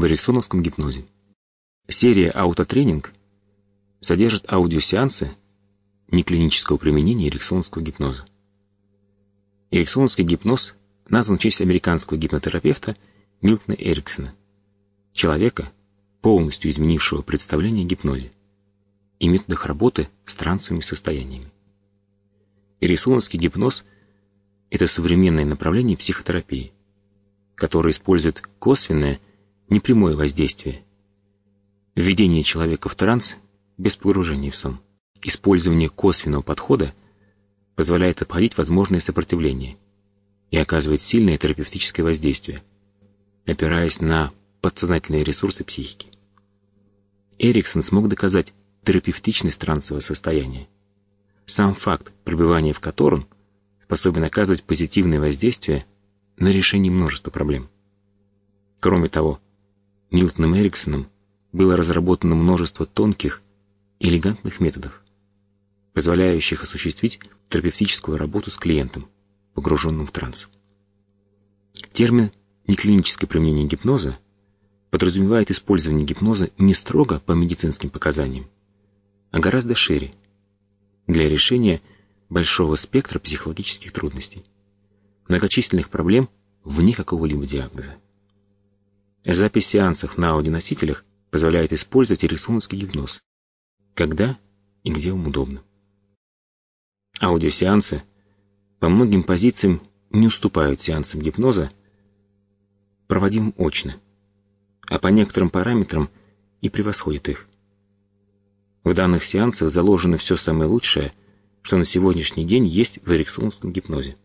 об эриксоновском гипнозе. Серия «Аутотренинг» содержит аудиосеансы неклинического применения эриксоновского гипноза. Эриксоновский гипноз назван в честь американского гипнотерапевта Милтона Эриксона, человека, полностью изменившего представление о гипнозе и методах работы с трансовыми состояниями. Эриксоновский гипноз – это современное направление психотерапии, которое использует косвенное, непрямое воздействие, введение человека в транс без погружения в сон. Использование косвенного подхода позволяет обходить возможные сопротивления и оказывать сильное терапевтическое воздействие, опираясь на подсознательные ресурсы психики. Эриксон смог доказать терапевтичность трансового состояния. Сам факт пребывания в котором способен оказывать позитивное воздействие на решение множества проблем. Кроме того, Милтоном Эриксоном было разработано множество тонких, элегантных методов, позволяющих осуществить терапевтическую работу с клиентом, погруженным в транс. Термин «неклиническое применение гипноза» подразумевает использование гипноза не строго по медицинским показаниям, а гораздо шире, для решения большого спектра психологических трудностей, многочисленных проблем вне какого-либо диагноза. Запись сеансов на аудионосителях позволяет использовать эриксоновский гипноз, когда и где вам удобно. Аудиосеансы по многим позициям не уступают сеансам гипноза, проводимым очно, а по некоторым параметрам и превосходят их. В данных сеансах заложено все самое лучшее, что на сегодняшний день есть в эриксоновском гипнозе.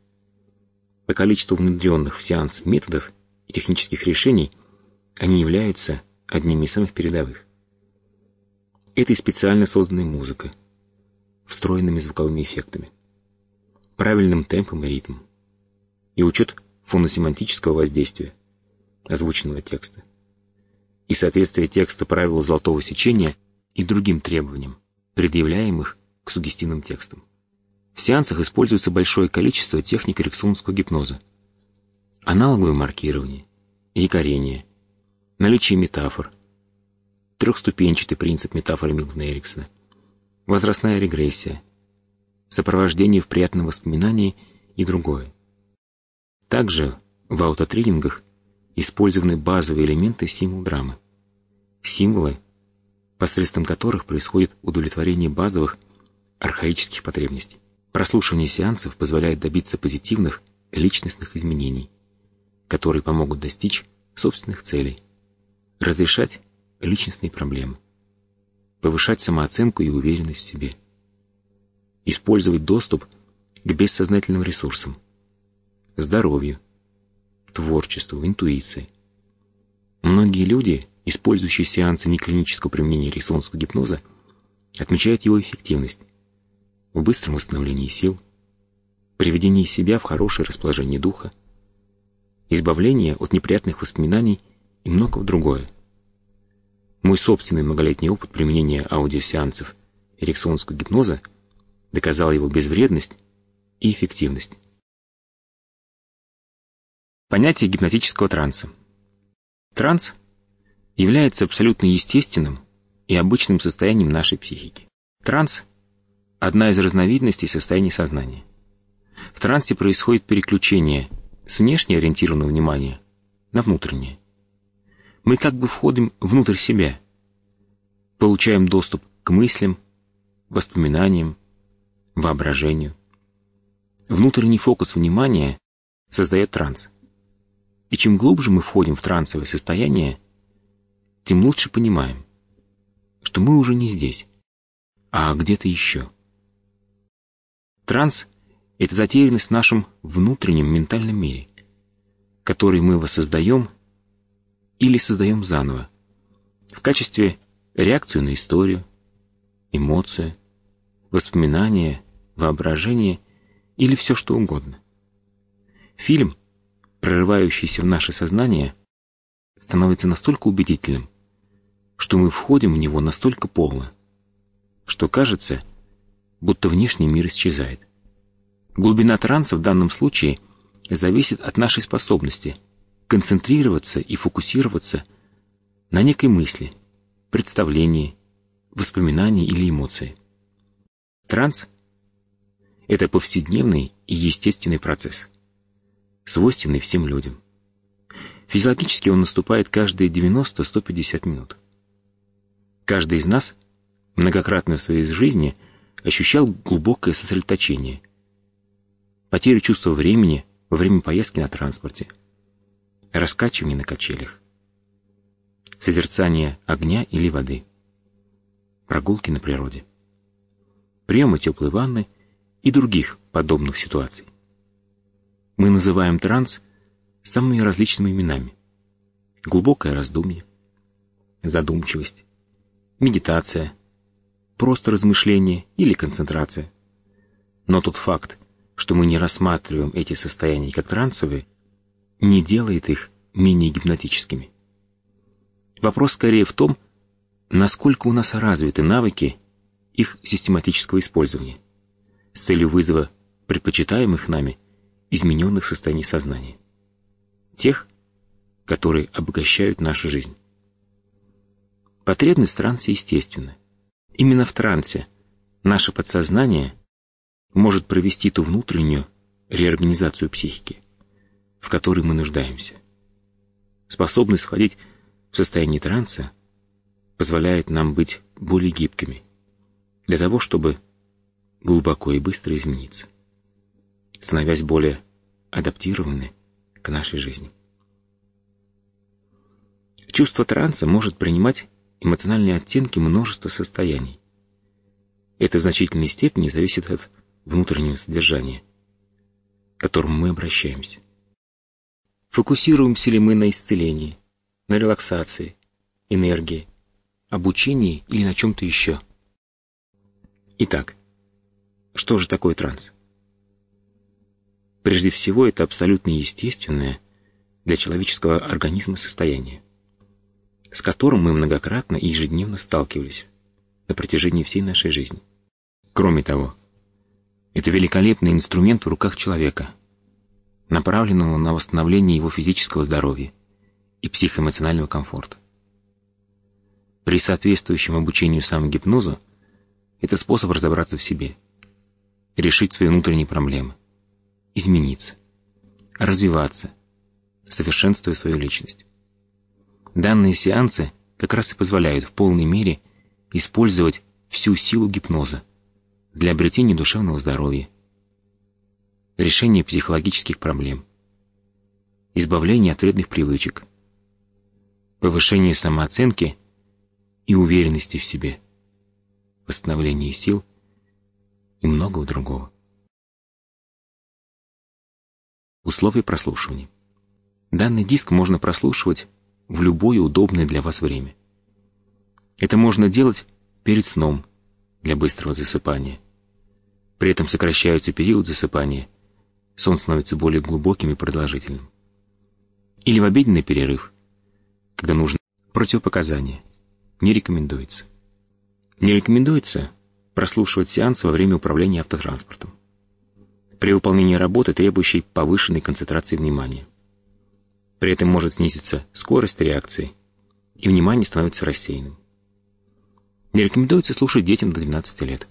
По количеству внедренных в сеанс методов и технических решений они являются одними из самых передовых. Это и специально созданная музыка, встроенными звуковыми эффектами, правильным темпом и ритмом, и учет фоносемантического воздействия, озвученного текста, и соответствие текста правилу золотого сечения и другим требованиям, предъявляемых к сугестивным текстам. В сеансах используется большое количество техник эриксонского гипноза, аналоговое маркирование, якорение, наличие метафор, трехступенчатый принцип метафоры Милтона Эриксона, возрастная регрессия, сопровождение в приятном воспоминании и другое. Также в аутотренингах использованы базовые элементы символ-драмы. Символы, посредством которых происходит удовлетворение базовых архаических потребностей. Прослушивание сеансов позволяет добиться позитивных личностных изменений, которые помогут достичь собственных целей, разрешать личностные проблемы, повышать самооценку и уверенность в себе, использовать доступ к бессознательным ресурсам, здоровью, творчеству, интуиции. Многие люди, использующие сеансы неклинического применения рисонского гипноза, отмечают его эффективность в быстром восстановлении сил, приведении себя в хорошее расположение духа, избавлении от неприятных воспоминаний и многого другое. Мой собственный многолетний опыт применения аудиосеансов эриксонского гипноза доказал его безвредность и эффективность. Понятие гипнотического транса. Транс является абсолютно естественным и обычным состоянием нашей психики. Транс – одна из разновидностей состояния сознания. В трансе происходит переключение с внешне ориентированного внимания на внутреннее мы как бы входим внутрь себя, получаем доступ к мыслям, воспоминаниям, воображению. Внутренний фокус внимания создает транс. И чем глубже мы входим в трансовое состояние, тем лучше понимаем, что мы уже не здесь, а где-то еще. Транс — это затерянность в нашем внутреннем ментальном мире, который мы воссоздаем или создаем заново, в качестве реакцию на историю, эмоцию, воспоминания, воображение или все что угодно. Фильм, прорывающийся в наше сознание, становится настолько убедительным, что мы входим в него настолько полно, что кажется, будто внешний мир исчезает. Глубина транса в данном случае зависит от нашей способности – концентрироваться и фокусироваться на некой мысли, представлении, воспоминании или эмоции. Транс — это повседневный и естественный процесс, свойственный всем людям. Физиологически он наступает каждые 90-150 минут. Каждый из нас многократно в своей жизни ощущал глубокое сосредоточение, потерю чувства времени во время поездки на транспорте, раскачивание на качелях, созерцание огня или воды, прогулки на природе, приемы теплой ванны и других подобных ситуаций. Мы называем транс самыми различными именами. Глубокое раздумье, задумчивость, медитация, просто размышление или концентрация. Но тот факт, что мы не рассматриваем эти состояния как трансовые, не делает их менее гипнотическими. Вопрос скорее в том, насколько у нас развиты навыки их систематического использования с целью вызова предпочитаемых нами измененных состояний сознания. Тех, которые обогащают нашу жизнь. Потребность в трансе естественна. Именно в трансе наше подсознание может провести ту внутреннюю реорганизацию психики, в которой мы нуждаемся. Способность входить в состояние транса позволяет нам быть более гибкими, для того, чтобы глубоко и быстро измениться, становясь более адаптированы к нашей жизни. Чувство транса может принимать эмоциональные оттенки множества состояний. Это в значительной степени зависит от внутреннего содержания, к которому мы обращаемся. Фокусируемся ли мы на исцелении, на релаксации, энергии, обучении или на чем-то еще? Итак, что же такое транс? Прежде всего, это абсолютно естественное для человеческого организма состояние с которым мы многократно и ежедневно сталкивались на протяжении всей нашей жизни. Кроме того, это великолепный инструмент в руках человека, направленного на восстановление его физического здоровья и психоэмоционального комфорта. При соответствующем обучению самогипнозу это способ разобраться в себе, решить свои внутренние проблемы, измениться, развиваться, совершенствуя свою личность. Данные сеансы как раз и позволяют в полной мере использовать всю силу гипноза для обретения душевного здоровья, решения психологических проблем, избавления от вредных привычек, повышения самооценки и уверенности в себе, восстановления сил и многого другого. Условия прослушивания. Данный диск можно прослушивать в любое удобное для вас время. Это можно делать перед сном для быстрого засыпания. При этом сокращается период засыпания, сон становится более глубоким и продолжительным. Или в обеденный перерыв, когда нужно противопоказания. Не рекомендуется. Не рекомендуется прослушивать сеансы во время управления автотранспортом. При выполнении работы, требующей повышенной концентрации внимания. При этом может снизиться скорость реакции, и внимание становится рассеянным. Не рекомендуется слушать детям до 12 лет.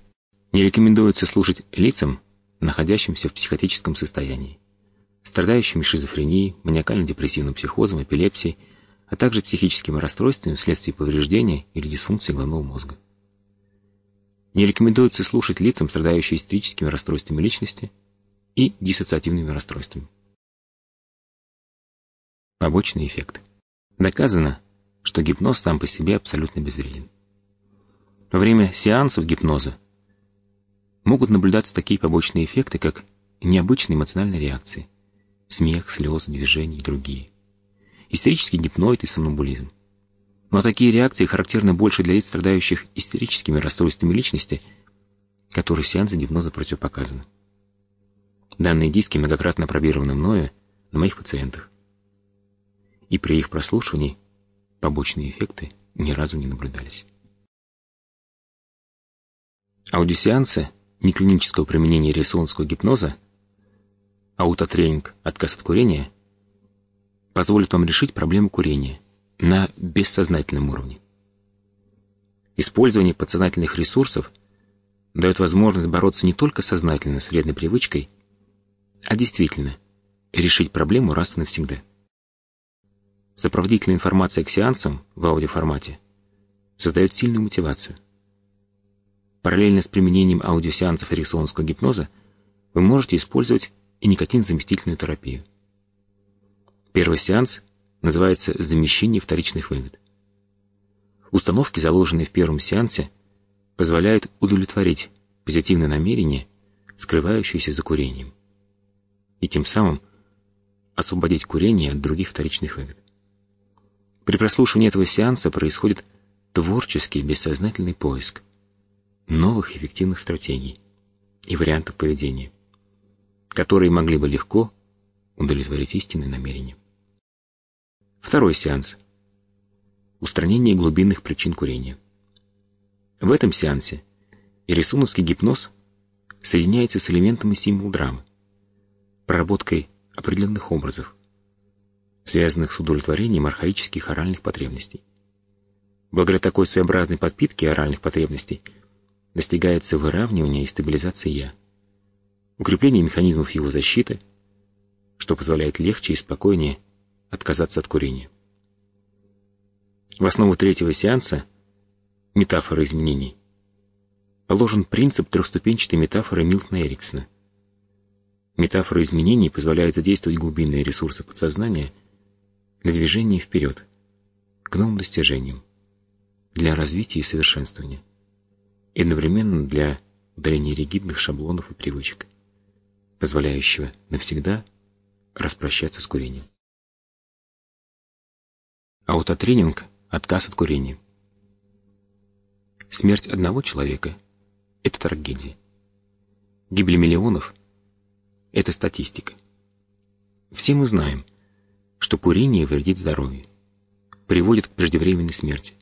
Не рекомендуется слушать лицам, находящимся в психотическом состоянии, страдающим шизофренией, маниакально-депрессивным психозом, эпилепсией, а также психическими расстройствами вследствие повреждения или дисфункции головного мозга. Не рекомендуется слушать лицам, страдающим истерическими расстройствами личности и диссоциативными расстройствами. Побочные эффекты. Доказано, что гипноз сам по себе абсолютно безвреден. Во время сеансов гипноза могут наблюдаться такие побочные эффекты, как необычные эмоциональные реакции, смех, слезы, движения и другие, истерический гипноид и сомнамбулизм. Но такие реакции характерны больше для лиц, страдающих истерическими расстройствами личности, которые сеансы гипноза противопоказаны. Данные диски многократно опробированы мною на моих пациентах и при их прослушивании побочные эффекты ни разу не наблюдались. Аудиосеансы неклинического применения рисунского гипноза, аутотренинг, отказ от курения, позволит вам решить проблему курения на бессознательном уровне. Использование подсознательных ресурсов дает возможность бороться не только сознательно с вредной привычкой, а действительно решить проблему раз и навсегда. Сопроводительная информация к сеансам в аудиоформате создает сильную мотивацию. Параллельно с применением аудиосеансов эриксонского гипноза вы можете использовать и никотин-заместительную терапию. Первый сеанс называется «Замещение вторичных выгод». Установки, заложенные в первом сеансе, позволяют удовлетворить позитивное намерение, скрывающееся за курением, и тем самым освободить курение от других вторичных выгод. При прослушивании этого сеанса происходит творческий бессознательный поиск новых эффективных стратегий и вариантов поведения, которые могли бы легко удовлетворить истинные намерения. Второй сеанс. Устранение глубинных причин курения. В этом сеансе ирисуновский гипноз соединяется с элементами символ-драмы, проработкой определенных образов, связанных с удовлетворением архаических оральных потребностей. Благодаря такой своеобразной подпитке оральных потребностей достигается выравнивание и стабилизация «я», укрепление механизмов его защиты, что позволяет легче и спокойнее отказаться от курения. В основу третьего сеанса метафоры изменений положен принцип трехступенчатой метафоры Милтона Эриксона. Метафора изменений позволяет задействовать глубинные ресурсы подсознания для движения вперед, к новым достижениям, для развития и совершенствования, и одновременно для удаления ригидных шаблонов и привычек, позволяющего навсегда распрощаться с курением. Аутотренинг – отказ от курения. Смерть одного человека – это трагедия. Гибли миллионов – это статистика. Все мы знаем, что курение вредит здоровью, приводит к преждевременной смерти.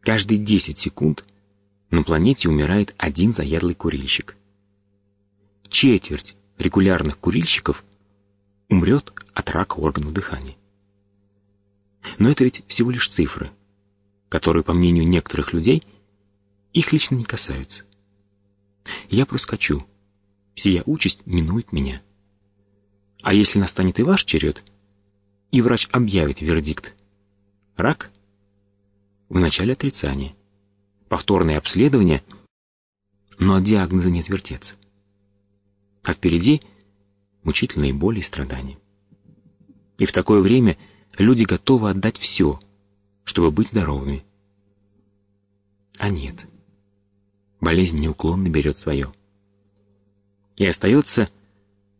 Каждые 10 секунд на планете умирает один заядлый курильщик. Четверть регулярных курильщиков умрет от рака органов дыхания. Но это ведь всего лишь цифры, которые, по мнению некоторых людей, их лично не касаются. Я проскочу. Сия участь минует меня. А если настанет и ваш черед, и врач объявит вердикт «Рак?» В начале отрицания. Повторное обследование, но от диагноза не отвертеться. А впереди мучительные боли и страдания. И в такое время Люди готовы отдать все, чтобы быть здоровыми. А нет. Болезнь неуклонно берет свое. И остается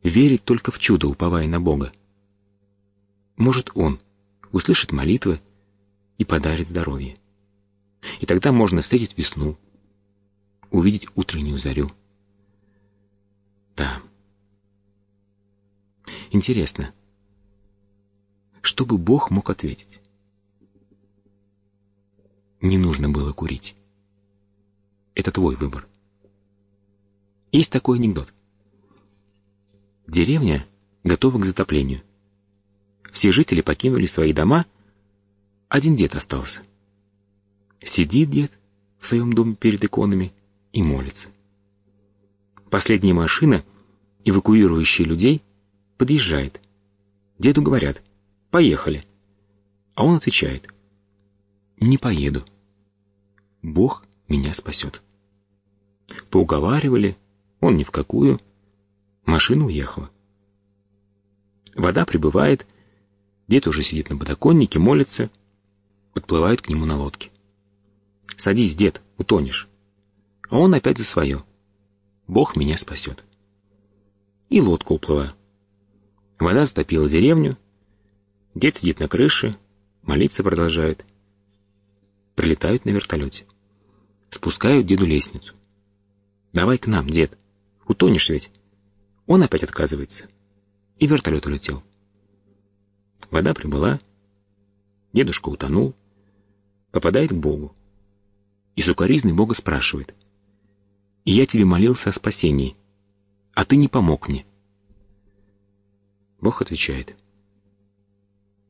верить только в чудо, уповая на Бога. Может, Он услышит молитвы и подарит здоровье. И тогда можно встретить весну, увидеть утреннюю зарю. Да. Интересно, что бы Бог мог ответить? Не нужно было курить. Это твой выбор. Есть такой анекдот. Деревня готова к затоплению. Все жители покинули свои дома, один дед остался. Сидит дед в своем доме перед иконами и молится. Последняя машина, эвакуирующая людей, подъезжает. Деду говорят — Поехали. А он отвечает. Не поеду. Бог меня спасет. Поуговаривали, он ни в какую. Машина уехала. Вода прибывает, дед уже сидит на подоконнике, молится, подплывают к нему на лодке. «Садись, дед, утонешь». А он опять за свое. Бог меня спасет. И лодка уплыла. Вода затопила деревню, Дед сидит на крыше, молиться продолжает. Прилетают на вертолете. Спускают деду лестницу. «Давай к нам, дед. Утонешь ведь». Он опять отказывается. И вертолет улетел. Вода прибыла. Дедушка утонул. Попадает к Богу. И сукоризный Бога спрашивает. «Я тебе молился о спасении, а ты не помог мне». Бог отвечает.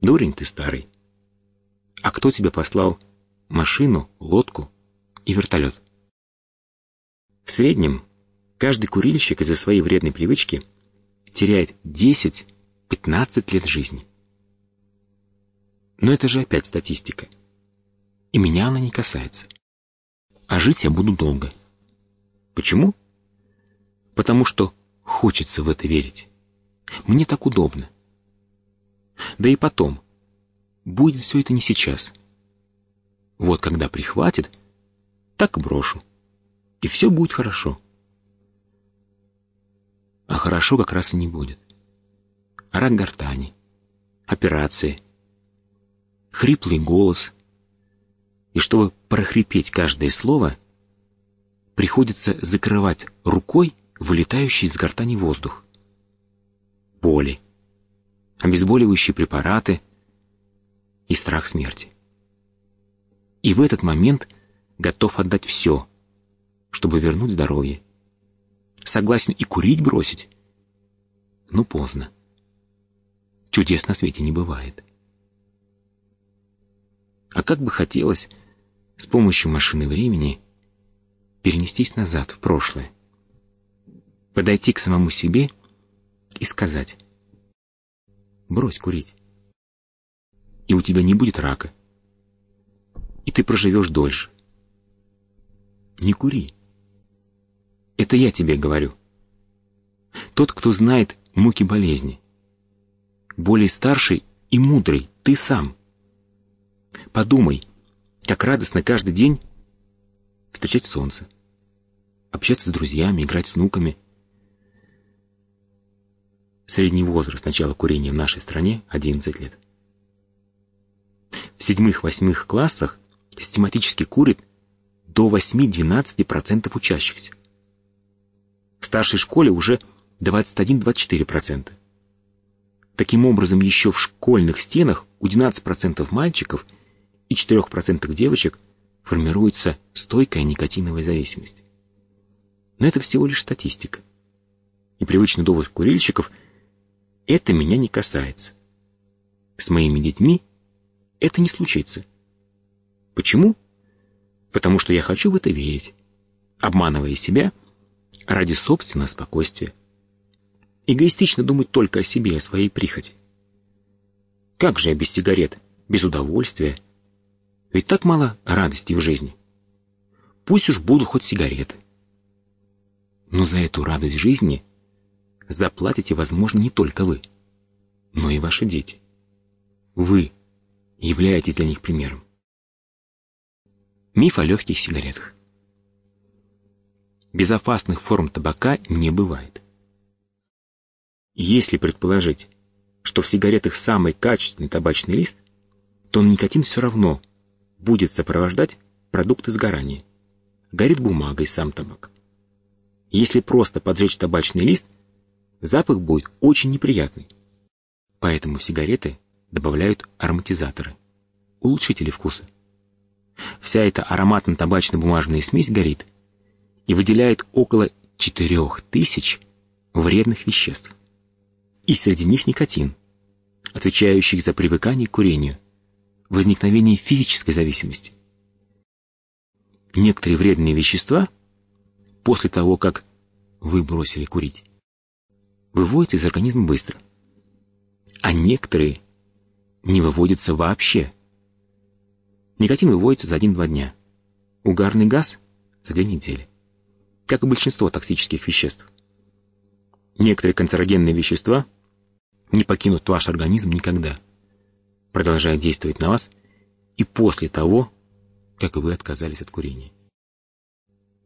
Дурень ты старый. А кто тебе послал машину, лодку и вертолет? В среднем каждый курильщик из-за своей вредной привычки теряет 10-15 лет жизни. Но это же опять статистика. И меня она не касается. А жить я буду долго. Почему? Потому что хочется в это верить. Мне так удобно. Да и потом, будет все это не сейчас. Вот когда прихватит, так брошу. И все будет хорошо. А хорошо как раз и не будет. Рак гортани, операции, хриплый голос. И чтобы прохрипеть каждое слово, приходится закрывать рукой вылетающий из гортани воздух. Боли, обезболивающие препараты и страх смерти. И в этот момент готов отдать все, чтобы вернуть здоровье. Согласен и курить бросить, но поздно. Чудес на свете не бывает. А как бы хотелось с помощью машины времени перенестись назад, в прошлое, подойти к самому себе и сказать «Брось курить, и у тебя не будет рака, и ты проживешь дольше. Не кури. Это я тебе говорю. Тот, кто знает муки болезни. Более старший и мудрый ты сам. Подумай, как радостно каждый день встречать солнце, общаться с друзьями, играть с внуками. Средний возраст начала курения в нашей стране — 11 лет. В седьмых-восьмых классах систематически курит до 8-12% учащихся. В старшей школе уже 21-24%. Таким образом, еще в школьных стенах у 12% мальчиков и 4% девочек формируется стойкая никотиновая зависимость. Но это всего лишь статистика. И привычный довод курильщиков – это меня не касается. С моими детьми это не случится. Почему? Потому что я хочу в это верить, обманывая себя ради собственного спокойствия. Эгоистично думать только о себе, о своей прихоти. Как же я без сигарет, без удовольствия? Ведь так мало радости в жизни. Пусть уж будут хоть сигареты. Но за эту радость жизни заплатите, возможно, не только вы, но и ваши дети. Вы являетесь для них примером. Миф о легких сигаретах. Безопасных форм табака не бывает. Если предположить, что в сигаретах самый качественный табачный лист, то никотин все равно будет сопровождать продукты сгорания. Горит бумага и сам табак. Если просто поджечь табачный лист, запах будет очень неприятный. Поэтому сигареты добавляют ароматизаторы, улучшители вкуса. Вся эта ароматно-табачно-бумажная смесь горит и выделяет около 4000 вредных веществ. И среди них никотин, отвечающий за привыкание к курению, возникновение физической зависимости. Некоторые вредные вещества, после того, как вы бросили курить, выводятся из организма быстро, а некоторые не выводятся вообще. Никотин выводится за 1-2 дня. Угарный газ — за 2 недели. Как и большинство токсических веществ. Некоторые канцерогенные вещества не покинут ваш организм никогда, продолжая действовать на вас и после того, как вы отказались от курения.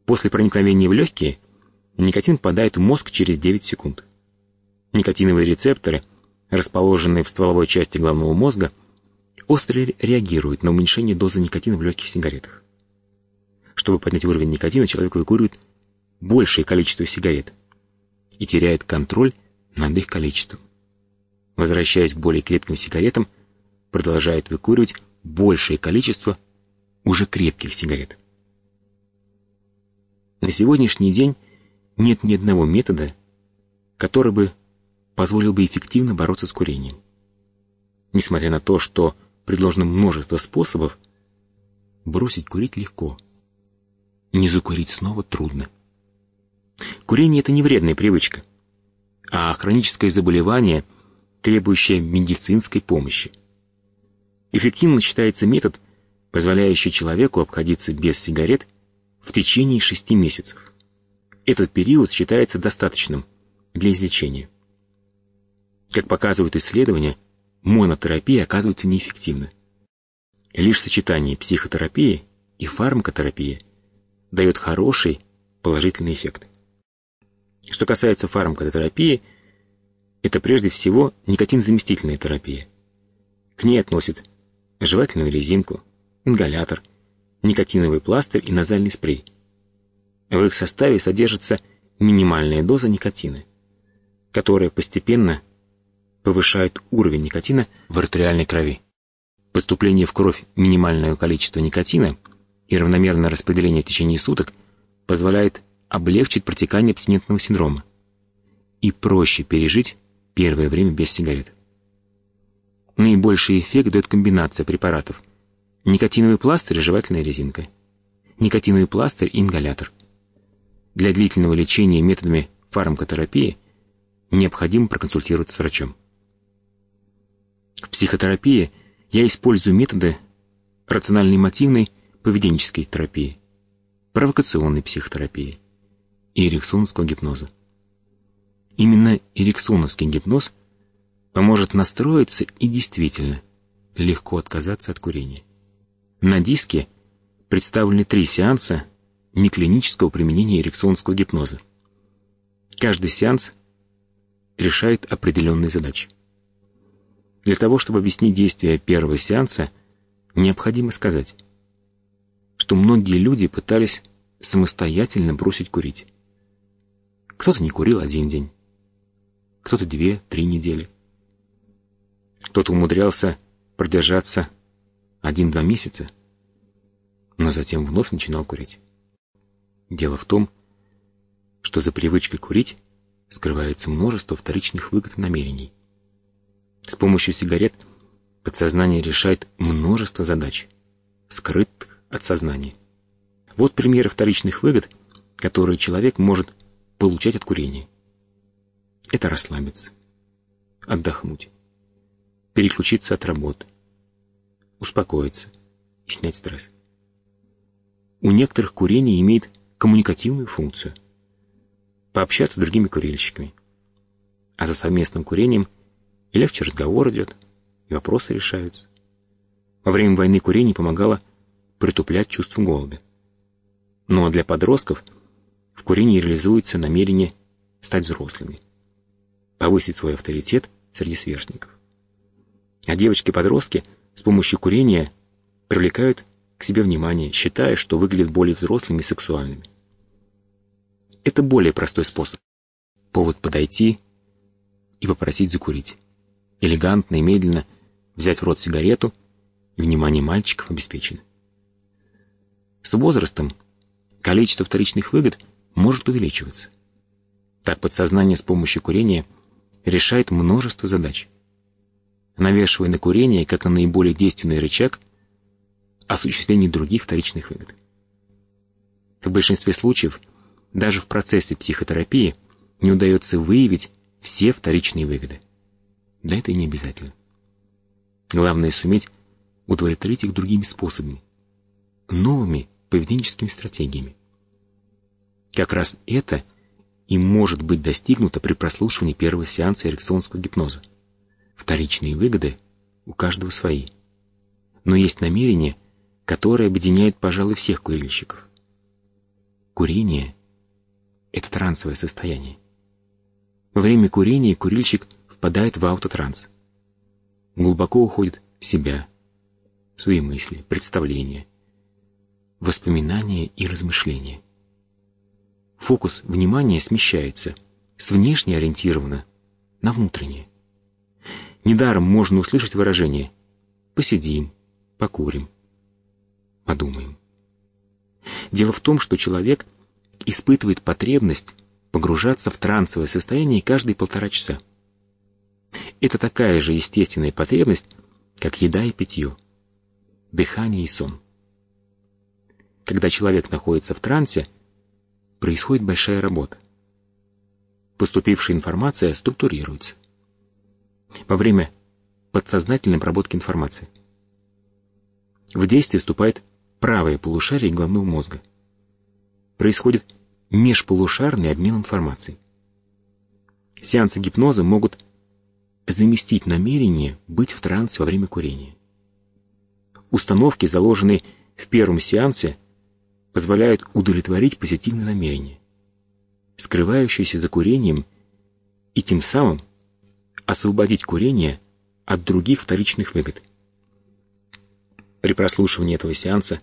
После проникновения в легкие никотин попадает в мозг через 9 секунд. Никотиновые рецепторы — расположенные в стволовой части головного мозга, остро реагируют на уменьшение дозы никотина в легких сигаретах. Чтобы поднять уровень никотина, человек выкуривает большее количество сигарет и теряет контроль над их количеством. Возвращаясь к более крепким сигаретам, продолжает выкуривать большее количество уже крепких сигарет. На сегодняшний день нет ни одного метода, который бы позволил бы эффективно бороться с курением. Несмотря на то, что предложено множество способов, бросить курить легко. Не закурить снова трудно. Курение — это не вредная привычка, а хроническое заболевание, требующее медицинской помощи. Эффективно считается метод, позволяющий человеку обходиться без сигарет в течение шести месяцев. Этот период считается достаточным для излечения. Как показывают исследования, монотерапия оказывается неэффективна. Лишь сочетание психотерапии и фармакотерапии дает хороший положительный эффект. Что касается фармакотерапии, это прежде всего никотинзаместительная терапия. К ней относят жевательную резинку, ингалятор, никотиновый пластырь и назальный спрей. В их составе содержится минимальная доза никотина, которая постепенно повышает уровень никотина в артериальной крови. Поступление в кровь минимального количества никотина и равномерное распределение в течение суток позволяет облегчить протекание абстинентного синдрома и проще пережить первое время без сигарет. Наибольший эффект дает комбинация препаратов. Никотиновый пластырь и жевательная резинка. Никотиновый пластырь и ингалятор. Для длительного лечения методами фармакотерапии необходимо проконсультироваться с врачом. В психотерапии я использую методы рациональной мотивной поведенческой терапии, провокационной психотерапии и эриксоновского гипноза. Именно эриксоновский гипноз поможет настроиться и действительно легко отказаться от курения. На диске представлены три сеанса неклинического применения эриксонского гипноза. Каждый сеанс решает определенные задачи. Для того, чтобы объяснить действие первого сеанса, необходимо сказать, что многие люди пытались самостоятельно бросить курить. Кто-то не курил один день, кто-то две-три недели. Кто-то умудрялся продержаться один-два месяца, но затем вновь начинал курить. Дело в том, что за привычкой курить скрывается множество вторичных выгод и намерений. С помощью сигарет подсознание решает множество задач, скрытых от сознания. Вот примеры вторичных выгод, которые человек может получать от курения. Это расслабиться, отдохнуть, переключиться от работы, успокоиться и снять стресс. У некоторых курение имеет коммуникативную функцию. Пообщаться с другими курильщиками. А за совместным курением и легче разговор идет, и вопросы решаются. Во время войны курение помогало притуплять чувство голода. Но для подростков в курении реализуется намерение стать взрослыми, повысить свой авторитет среди сверстников. А девочки-подростки с помощью курения привлекают к себе внимание, считая, что выглядят более взрослыми и сексуальными. Это более простой способ. Повод подойти и попросить закурить. Элегантно и медленно взять в рот сигарету, и внимание мальчиков обеспечено. С возрастом количество вторичных выгод может увеличиваться. Так подсознание с помощью курения решает множество задач – навешивая на курение как на наиболее действенный рычаг осуществления других вторичных выгод. В большинстве случаев даже в процессе психотерапии не удается выявить все вторичные выгоды. Да это и не обязательно. Главное суметь удовлетворить их другими способами, новыми поведенческими стратегиями. Как раз это и может быть достигнуто при прослушивании первого сеанса эрекционского гипноза. Вторичные выгоды у каждого свои. Но есть намерение, которое объединяет, пожалуй, всех курильщиков. Курение — это трансовое состояние. Во время курения курильщик впадает в аутотранс. Глубоко уходит в себя, в свои мысли, представления, воспоминания и размышления. Фокус внимания смещается с внешне ориентированно на внутреннее. Недаром можно услышать выражение «посидим», «покурим», «подумаем». Дело в том, что человек испытывает потребность погружаться в трансовое состояние каждые полтора часа. Это такая же естественная потребность, как еда и питье, дыхание и сон. Когда человек находится в трансе, происходит большая работа. Поступившая информация структурируется. Во время подсознательной обработки информации в действие вступает правое полушарие головного мозга. Происходит межполушарный обмен информацией. Сеансы гипноза могут заместить намерение быть в трансе во время курения. Установки, заложенные в первом сеансе, позволяют удовлетворить позитивное намерение, скрывающееся за курением, и тем самым освободить курение от других вторичных выгод. При прослушивании этого сеанса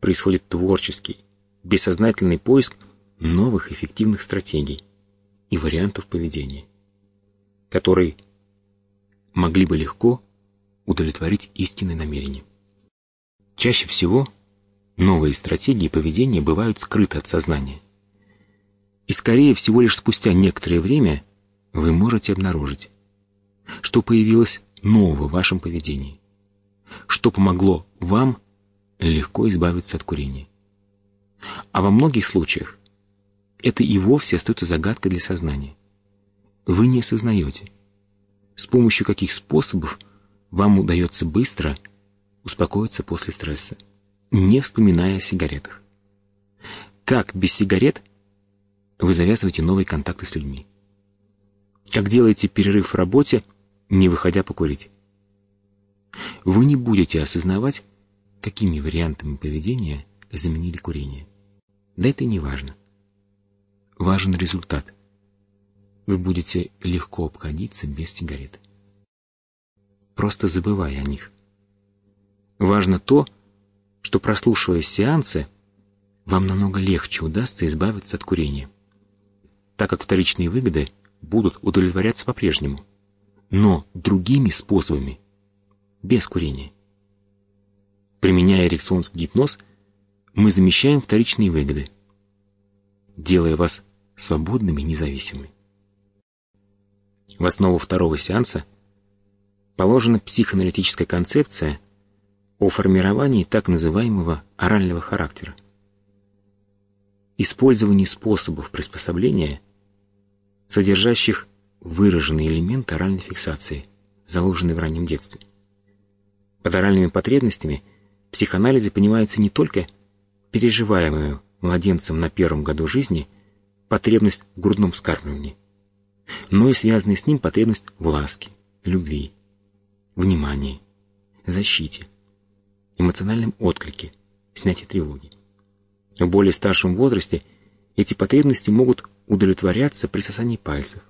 происходит творческий, бессознательный поиск новых эффективных стратегий и вариантов поведения, которые могли бы легко удовлетворить истинное намерение. Чаще всего новые стратегии поведения бывают скрыты от сознания. И скорее всего лишь спустя некоторое время вы можете обнаружить, что появилось нового в вашем поведении, что помогло вам легко избавиться от курения. А во многих случаях это и вовсе остается загадкой для сознания. Вы не осознаете, с помощью каких способов вам удается быстро успокоиться после стресса, не вспоминая о сигаретах. Как без сигарет вы завязываете новые контакты с людьми? Как делаете перерыв в работе, не выходя покурить? Вы не будете осознавать, какими вариантами поведения заменили курение. Да это не важно. Важен результат – вы будете легко обходиться без сигарет. Просто забывая о них. Важно то, что прослушивая сеансы, вам намного легче удастся избавиться от курения, так как вторичные выгоды будут удовлетворяться по-прежнему, но другими способами, без курения. Применяя эриксонский гипноз, мы замещаем вторичные выгоды, делая вас свободными и независимыми. В основу второго сеанса положена психоаналитическая концепция о формировании так называемого орального характера. Использование способов приспособления, содержащих выраженные элементы оральной фиксации, заложенные в раннем детстве. Под оральными потребностями в психоанализе понимается не только переживаемую младенцем на первом году жизни потребность в грудном вскармливании, но и связанные с ним потребность в ласке, любви, внимании, защите, эмоциональном отклике, снятии тревоги. В более старшем возрасте эти потребности могут удовлетворяться при сосании пальцев,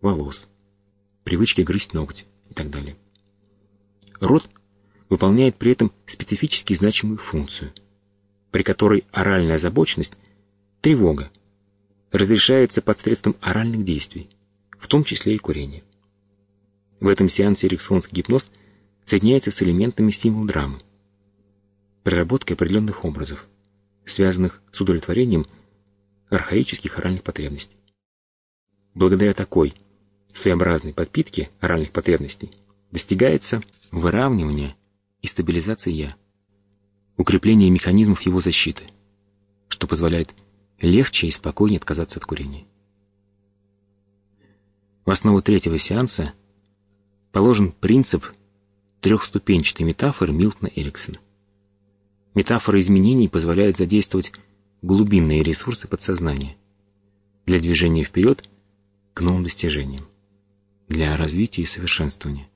волос, привычке грызть ногти и так далее. Рот выполняет при этом специфически значимую функцию, при которой оральная озабоченность, тревога, разрешается посредством оральных действий, в том числе и курение. В этом сеансе эриксонский гипноз соединяется с элементами символ-драмы, проработкой определенных образов, связанных с удовлетворением архаических оральных потребностей. Благодаря такой своеобразной подпитке оральных потребностей достигается выравнивание и стабилизация «я», укрепление механизмов его защиты, что позволяет легче и спокойнее отказаться от курения. В основу третьего сеанса положен принцип трехступенчатой метафоры Милтона Эриксона. Метафора изменений позволяет задействовать глубинные ресурсы подсознания для движения вперед к новым достижениям, для развития и совершенствования,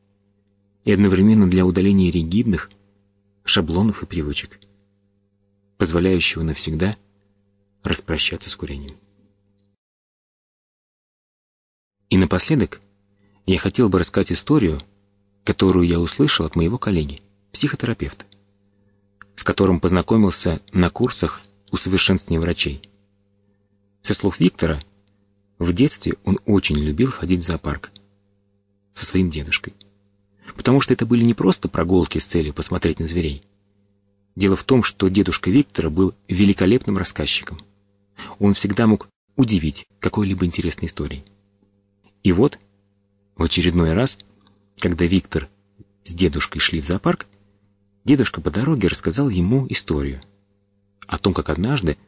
и одновременно для удаления ригидных шаблонов и привычек, позволяющего навсегда распрощаться с курением. И напоследок я хотел бы рассказать историю, которую я услышал от моего коллеги, психотерапевта, с которым познакомился на курсах усовершенствования врачей. Со слов Виктора, в детстве он очень любил ходить в зоопарк со своим дедушкой. Потому что это были не просто прогулки с целью посмотреть на зверей. Дело в том, что дедушка Виктора был великолепным рассказчиком. Он всегда мог удивить какой-либо интересной историей. И вот, в очередной раз, когда Виктор с дедушкой шли в зоопарк, дедушка по дороге рассказал ему историю о том, как однажды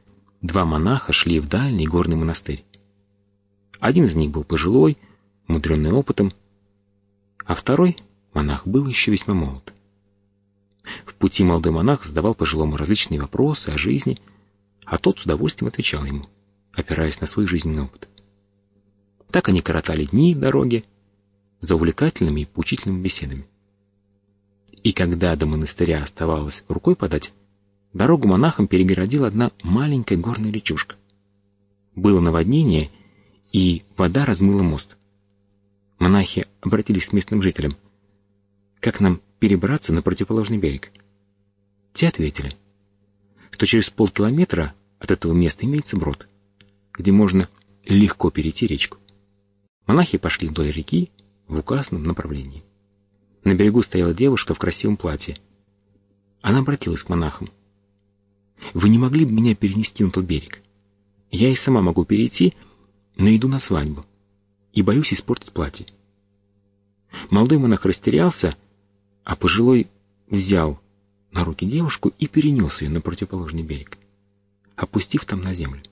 два монаха шли в дальний горный монастырь. Один из них был пожилой, мудренный опытом, а второй монах был еще весьма молод. В пути молодой монах задавал пожилому различные вопросы о жизни, а тот с удовольствием отвечал ему, опираясь на свой жизненный опыт. Так они коротали дни дороги за увлекательными и поучительными беседами. И когда до монастыря оставалось рукой подать, дорогу монахам перегородила одна маленькая горная речушка. Было наводнение, и вода размыла мост. Монахи обратились к местным жителям. Как нам перебраться на противоположный берег? Те ответили, что через полкилометра от этого места имеется брод, где можно легко перейти речку. Монахи пошли вдоль реки в указанном направлении. На берегу стояла девушка в красивом платье. Она обратилась к монахам. «Вы не могли бы меня перенести на тот берег? Я и сама могу перейти, но иду на свадьбу и боюсь испортить платье». Молодой монах растерялся, а пожилой взял на руки девушку и перенес ее на противоположный берег, опустив там на землю.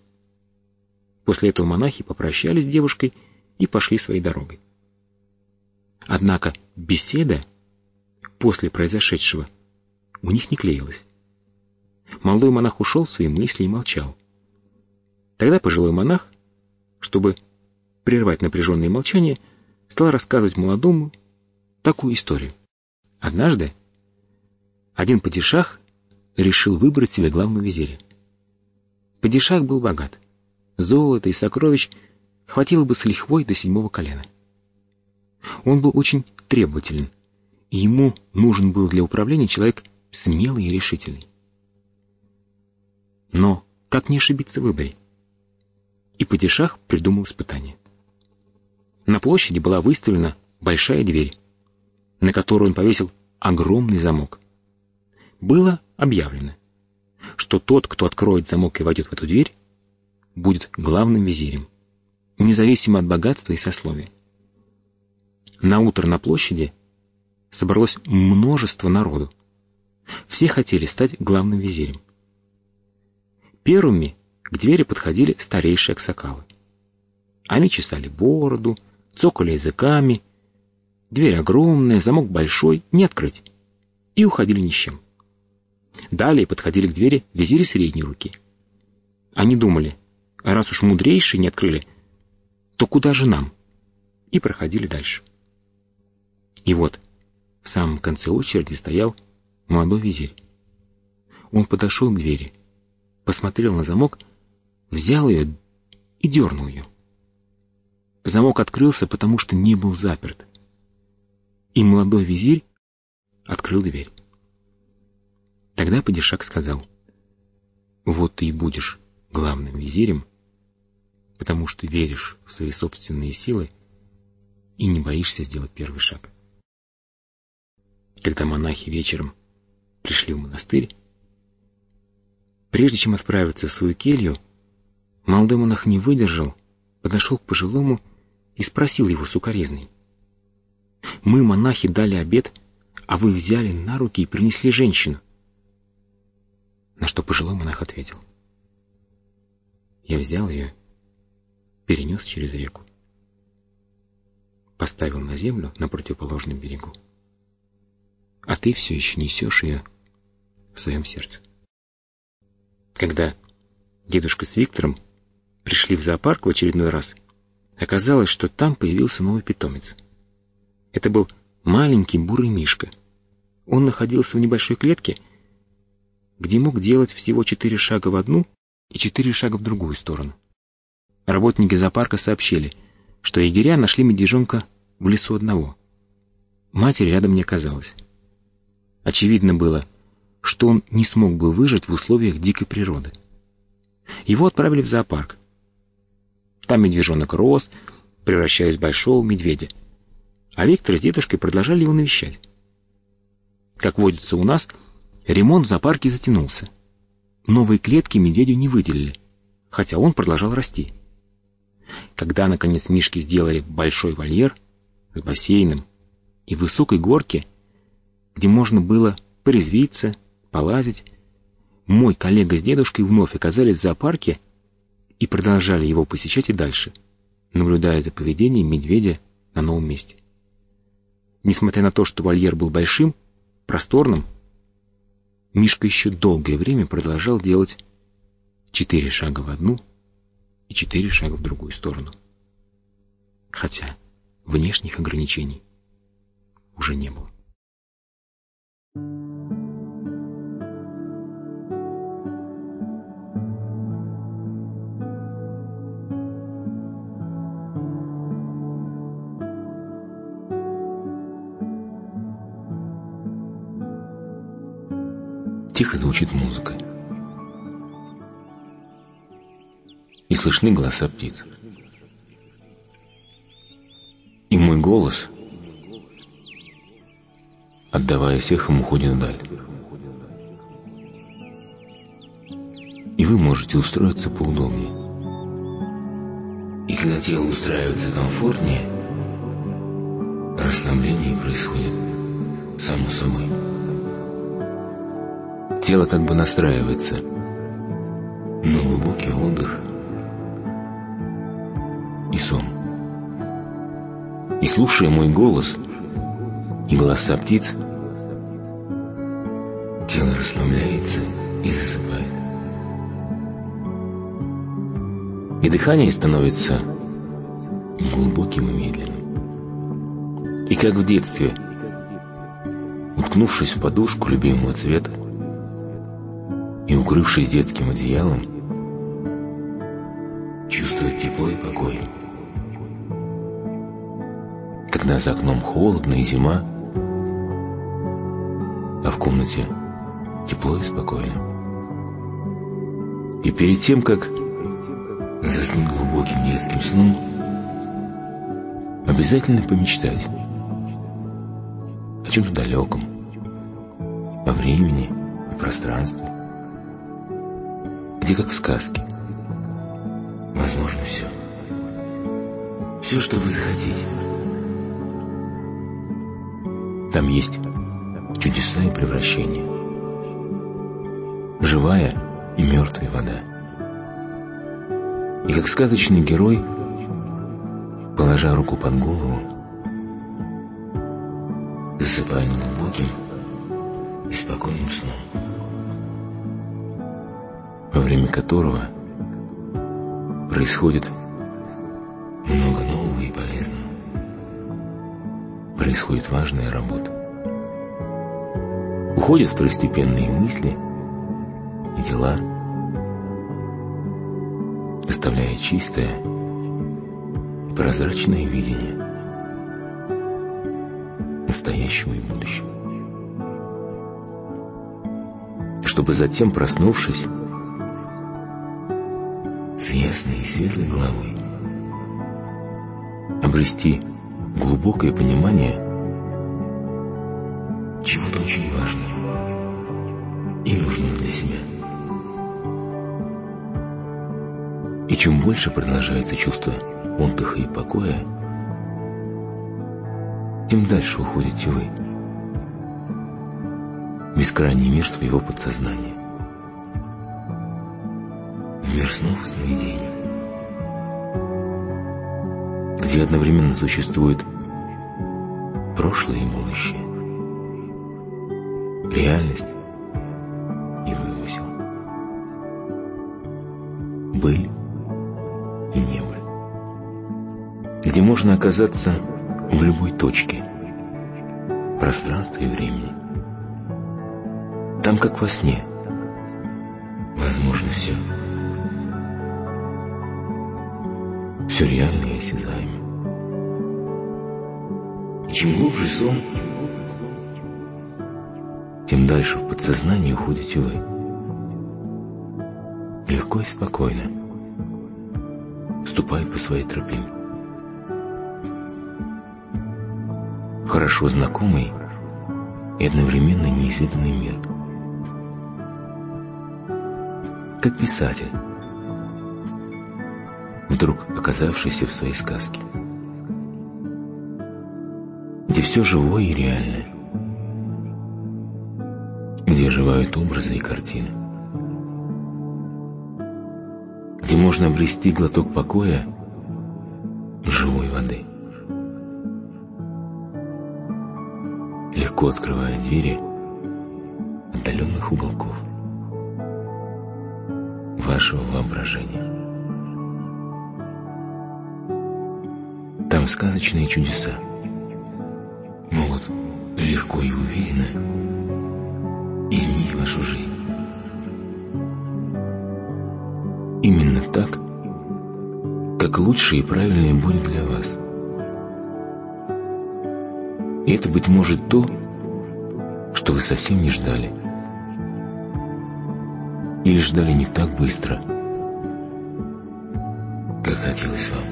После этого монахи попрощались с девушкой и пошли своей дорогой. Однако беседа после произошедшего у них не клеилась. Молодой монах ушел в свои мысли и молчал. Тогда пожилой монах, чтобы прервать напряженное молчание, стал рассказывать молодому такую историю. Однажды один падишах решил выбрать себе главного визиря. Падишах был богат. Золото и сокровищ хватило бы с лихвой до седьмого колена. Он был очень требователен, и ему нужен был для управления человек смелый и решительный. Но как не ошибиться в выборе? И Падишах придумал испытание. На площади была выставлена большая дверь, на которую он повесил огромный замок. Было объявлено, что тот, кто откроет замок и войдет в эту дверь, будет главным визирем, независимо от богатства и сословия. На утро на площади собралось множество народу. Все хотели стать главным визирем. Первыми к двери подходили старейшие аксакалы. Они чесали бороду, цокали языками. Дверь огромная, замок большой, не открыть. И уходили ни с чем. Далее подходили к двери визири средней руки. Они думали, а раз уж мудрейшие не открыли, то куда же нам? И проходили дальше. И вот в самом конце очереди стоял молодой визирь. Он подошел к двери, посмотрел на замок, взял ее и дернул ее. Замок открылся, потому что не был заперт. И молодой визирь открыл дверь. Тогда Падишак сказал, «Вот ты и будешь главным визирем, потому что веришь в свои собственные силы и не боишься сделать первый шаг». Когда монахи вечером пришли в монастырь, прежде чем отправиться в свою келью, молодой монах не выдержал, подошел к пожилому и спросил его сукоризной. «Мы, монахи, дали обед, а вы взяли на руки и принесли женщину». На что пожилой монах ответил. «Я взял ее, перенес через реку, поставил на землю на противоположном берегу а ты все еще несешь ее в своем сердце. Когда дедушка с Виктором пришли в зоопарк в очередной раз, оказалось, что там появился новый питомец. Это был маленький бурый мишка. Он находился в небольшой клетке, где мог делать всего четыре шага в одну и четыре шага в другую сторону. Работники зоопарка сообщили, что егеря нашли медвежонка в лесу одного. Матери рядом не оказалось. Очевидно было, что он не смог бы выжить в условиях дикой природы. Его отправили в зоопарк. Там медвежонок рос, превращаясь в большого медведя. А Виктор с дедушкой продолжали его навещать. Как водится у нас, ремонт в зоопарке затянулся. Новые клетки медведю не выделили, хотя он продолжал расти. Когда, наконец, Мишки сделали большой вольер с бассейном и высокой горки, где можно было порезвиться, полазить, мой коллега с дедушкой вновь оказались в зоопарке и продолжали его посещать и дальше, наблюдая за поведением медведя на новом месте. Несмотря на то, что вольер был большим, просторным, Мишка еще долгое время продолжал делать четыре шага в одну и четыре шага в другую сторону. Хотя внешних ограничений уже не было. Тихо звучит музыка. И слышны голоса птиц. И мой голос, отдаваясь эхом, уходит вдаль. И вы можете устроиться поудобнее. И когда тело устраивается комфортнее, расслабление происходит само собой. Тело как бы настраивается на глубокий отдых и сон. И слушая мой голос и голоса птиц, тело расслабляется и засыпает. И дыхание становится глубоким и медленным. И как в детстве, уткнувшись в подушку любимого цвета, укрывшись детским одеялом, чувствует тепло и покой. Когда за окном холодно и зима, а в комнате тепло и спокойно. И перед тем, как заснуть глубоким детским сном, обязательно помечтать о чем-то далеком, о времени и пространстве где как в сказке. Возможно, все. Все, что вы захотите. Там есть чудеса и превращения. Живая и мертвая вода. И как сказочный герой, положа руку под голову, засыпая глубоким и спокойным сном время которого происходит много нового и полезного. Происходит важная работа. Уходят второстепенные мысли и дела, оставляя чистое и прозрачное видение настоящего и будущего. Чтобы затем, проснувшись, ясной и светлой головой. Обрести глубокое понимание чего-то очень важного и нужного для себя. И чем больше продолжается чувство отдыха и покоя, тем дальше уходите вы. Бескрайний мир своего подсознания мир снов сновидений, где одновременно существует прошлое и будущее, реальность и вымысел, быль и не быль, где можно оказаться в любой точке пространства и времени. Там, как во сне, возможно все. все реально и осязаемо. Чем глубже сон, тем дальше в подсознание уходите вы. Легко и спокойно, ступая по своей тропе. Хорошо знакомый и одновременно неизведанный мир. Как писатель, вдруг оказавшийся в своей сказке, все живое и реальное где оживают образы и картины, где можно обрести глоток покоя живой воды. Легко открывая двери отдаленных уголков вашего воображения. Там сказочные чудеса легко и уверенно изменить вашу жизнь. Именно так, как лучше и правильнее будет для вас. И это, быть может, то, что вы совсем не ждали. Или ждали не так быстро, как хотелось вам.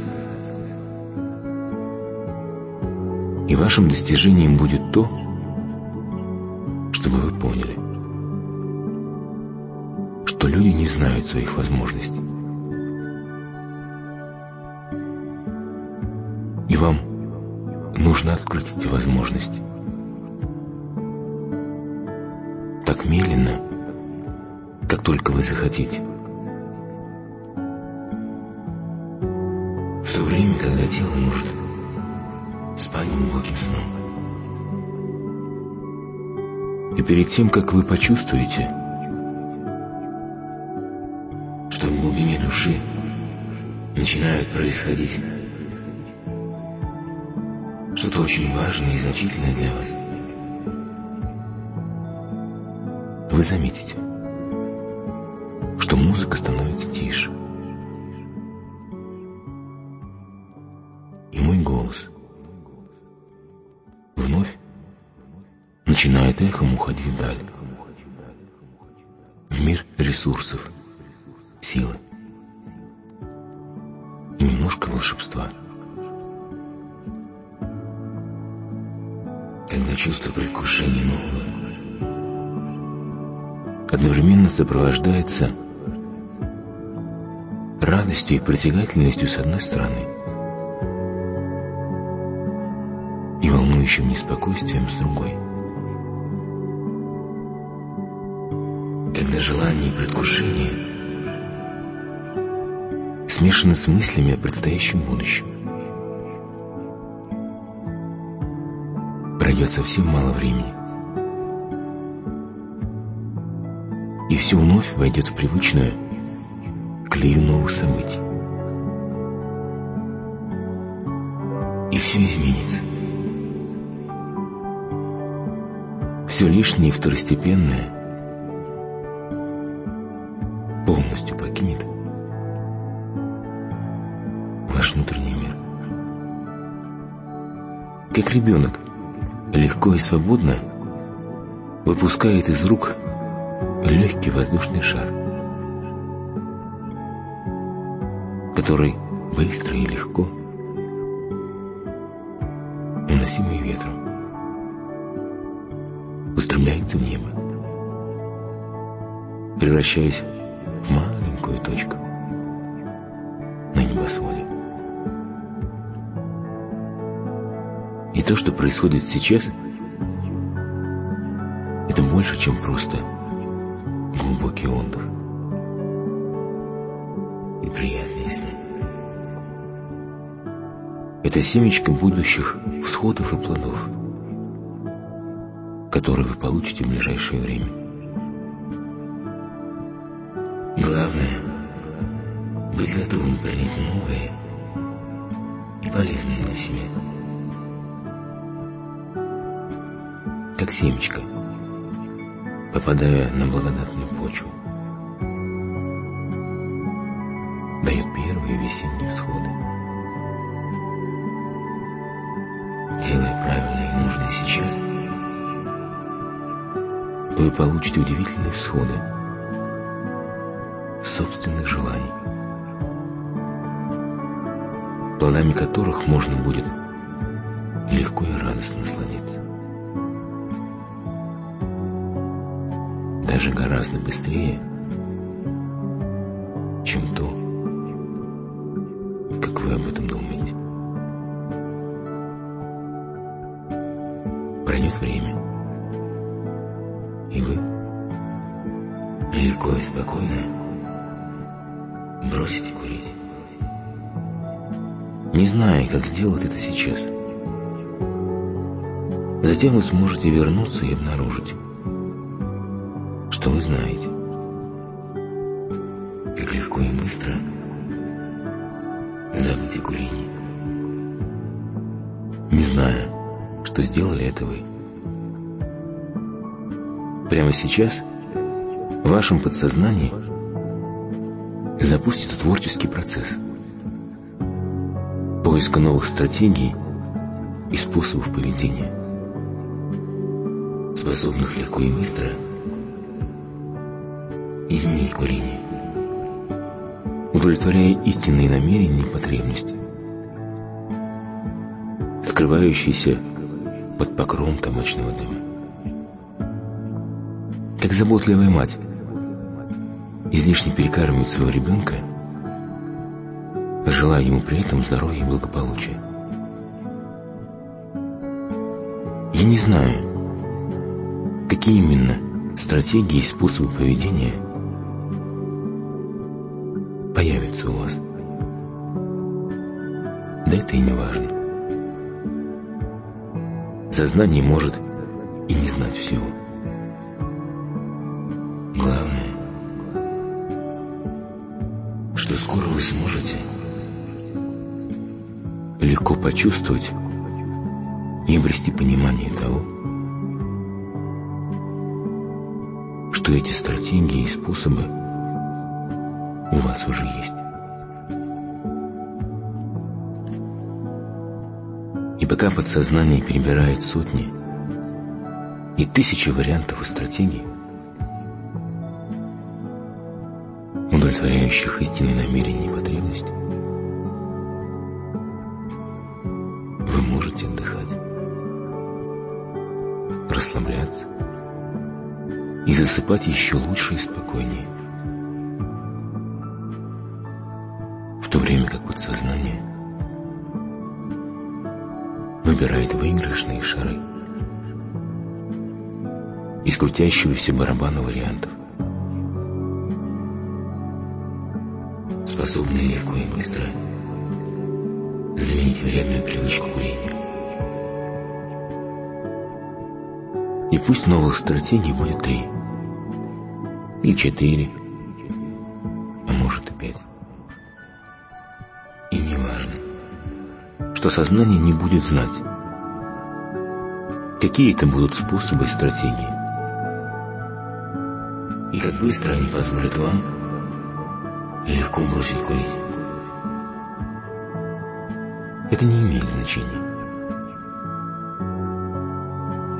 И вашим достижением будет то, чтобы вы поняли, что люди не знают своих возможностей. И вам нужно открыть эти возможности. Так медленно, как только вы захотите. В то время, когда тело может спать глубоким сном. Перед тем, как вы почувствуете, что в глубине души начинает происходить что-то очень важное и значительное для вас, вы заметите, что музыка становится тише. Эхом уходить вдаль. В мир ресурсов, силы и немножко волшебства. Когда чувство предвкушения нового одновременно сопровождается радостью и притягательностью с одной стороны и волнующим неспокойствием с другой. Когда желание и предвкушение смешаны с мыслями о предстоящем будущем. Пройдет совсем мало времени. И все вновь войдет в привычную клею новых событий. И все изменится. Все лишнее и второстепенное Как ребенок легко и свободно выпускает из рук легкий воздушный шар, который быстро и легко, уносимый ветром, устремляется в небо, превращаясь в маленькую точку на небосводе. И то, что происходит сейчас, это больше, чем просто глубокий отдых и приятные сны. Это семечко будущих всходов и плодов, которые вы получите в ближайшее время. Главное — быть готовым принять новое и полезное для себя. Как семечко, попадая на благодатную почву, дает первые весенние всходы. Делая правильное и нужное сейчас, вы получите удивительные всходы собственных желаний, плодами которых можно будет легко и радостно насладиться. Гораздо быстрее, чем то, как вы об этом думаете. Пройдет время, и вы легко и спокойно бросите курить. Не зная, как сделать это сейчас. Затем вы сможете вернуться и обнаружить, что вы знаете. Как легко и быстро забыть о курении. Не зная, что сделали это вы. Прямо сейчас в вашем подсознании запустится творческий процесс поиска новых стратегий и способов поведения, способных легко и быстро изменить курение, удовлетворяя истинные намерения и потребности, скрывающиеся под покровом табачного дыма. Как заботливая мать излишне перекармливает своего ребенка, желая ему при этом здоровья и благополучия. Я не знаю, какие именно стратегии и способы поведения это и не важно. Сознание может и не знать всего. Главное, что скоро вы сможете легко почувствовать и обрести понимание того, что эти стратегии и способы у вас уже есть. И пока подсознание перебирает сотни и тысячи вариантов и стратегий, удовлетворяющих истинные намерения и потребности, вы можете отдыхать, расслабляться и засыпать еще лучше и спокойнее, в то время как подсознание выбирает выигрышные шары из крутящегося барабана вариантов, способные легко и быстро заменить вредную привычку курения. И пусть новых стратегий будет три, и четыре, что сознание не будет знать, какие это будут способы и стратегии. И как быстро они позволят вам легко бросить курить. Это не имеет значения.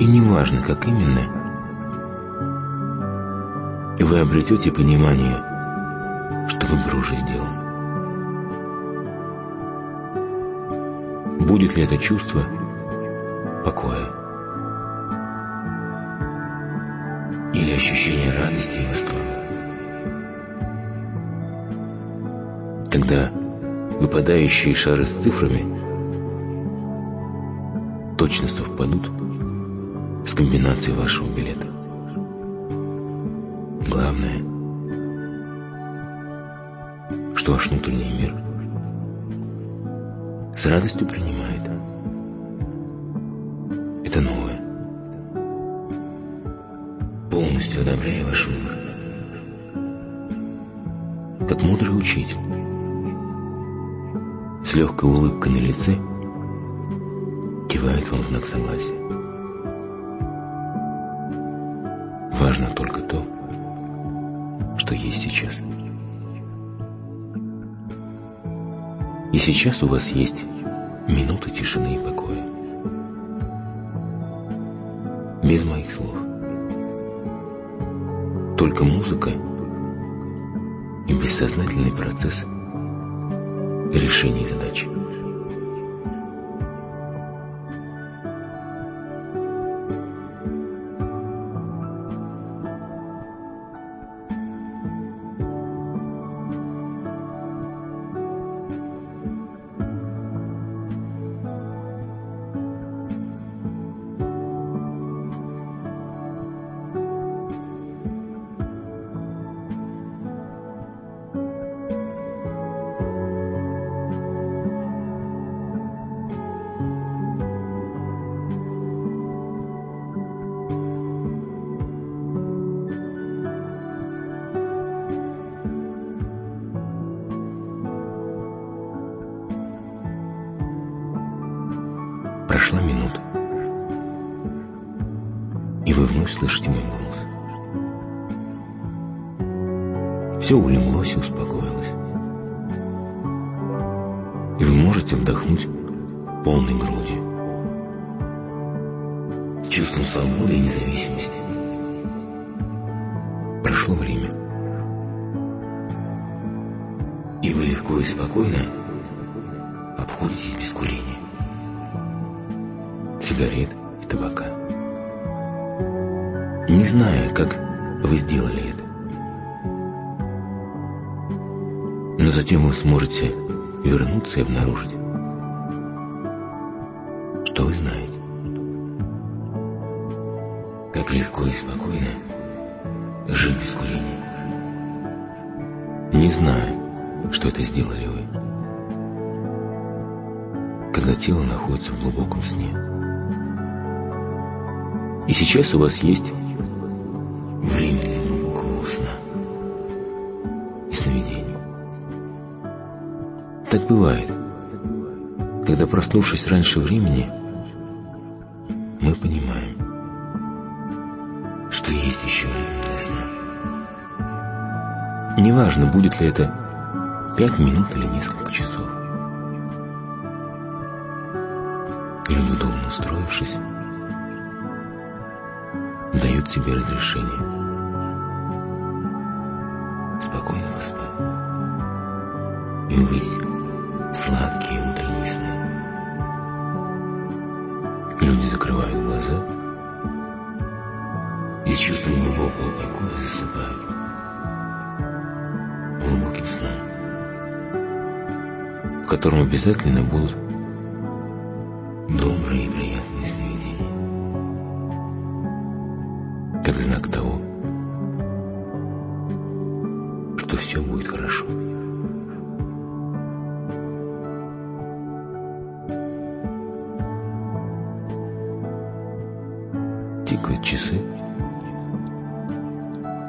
И не важно, как именно, вы обретете понимание, что выбор уже сделан. Будет ли это чувство покоя или ощущение радости и восторга? Когда выпадающие шары с цифрами точно совпадут с комбинацией вашего билета. Главное, что ваш внутренний мир с радостью принимает. Это новое. Полностью одобряя ваш выбор. Как мудрый учитель. С легкой улыбкой на лице – кивает вам знак согласия. Важно только то, что есть сейчас. И сейчас у вас есть минуты тишины и покоя. Без моих слов. Только музыка и бессознательный процесс решения задачи. И обнаружить, что вы знаете. Как легко и спокойно жить без курения. Не зная, что это сделали вы. Когда тело находится в глубоком сне. И сейчас у вас есть Так бывает, когда проснувшись раньше времени, мы понимаем, что есть еще для сна. Неважно, будет ли это пять минут или несколько часов. Люди, удобно устроившись, дают себе разрешение спокойно поспать и увидеть сладкие утренние сны. Люди закрывают глаза и с чувством глубокого покоя засыпают глубоким сном, в котором обязательно будут добрые часы,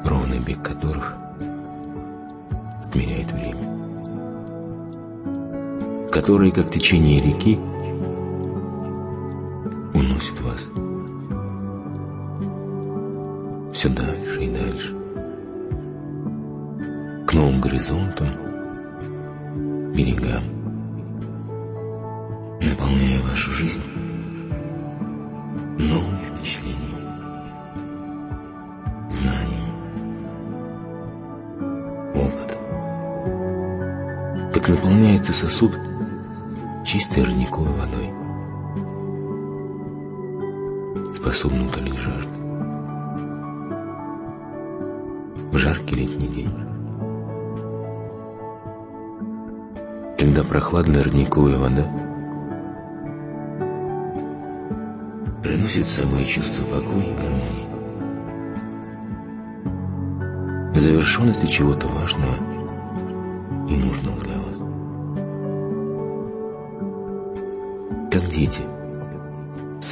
ровный бег которых отмеряет время, которые, как течение реки, уносят вас все дальше и дальше, к новым горизонтам, берегам, наполняя вашу жизнь наполняется сосуд чистой родниковой водой, способной утолить жажду. В жаркий летний день. Когда прохладная родниковая вода приносит с собой чувство покоя и гармонии. Завершенности чего-то важного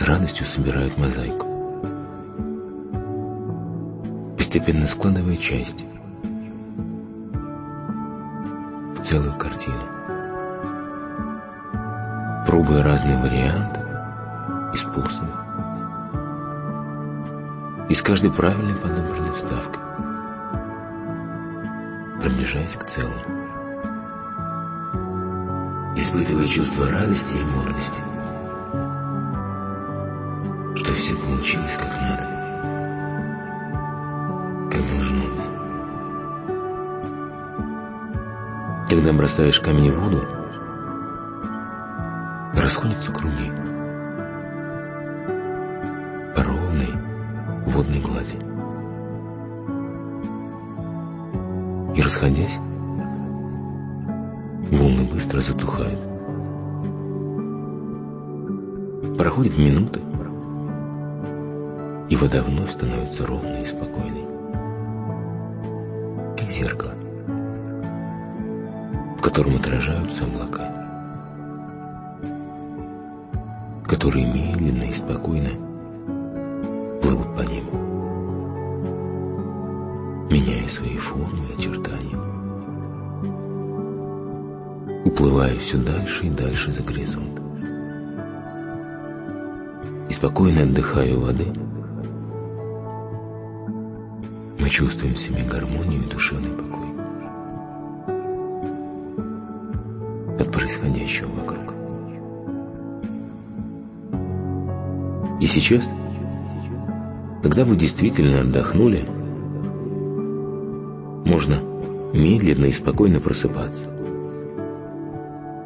радостью собирают мозаику, постепенно складывая части в целую картину, пробуя разные варианты и способы, и с каждой правильной подобранной вставкой, приближаясь к целому, испытывая чувство радости и гордости, Когда бросаешь камень в воду, расходятся круги по ровной водной глади. И расходясь, волны быстро затухают. Проходит минута, и вода вновь становится ровной и спокойной, как зеркало, котором отражаются облака, которые медленно и спокойно плывут по небу, меняя свои формы и очертания, уплывая все дальше и дальше за горизонт. И спокойно отдыхая у воды, чувствуем в себе гармонию и душевный покой И сейчас, когда вы действительно отдохнули, можно медленно и спокойно просыпаться,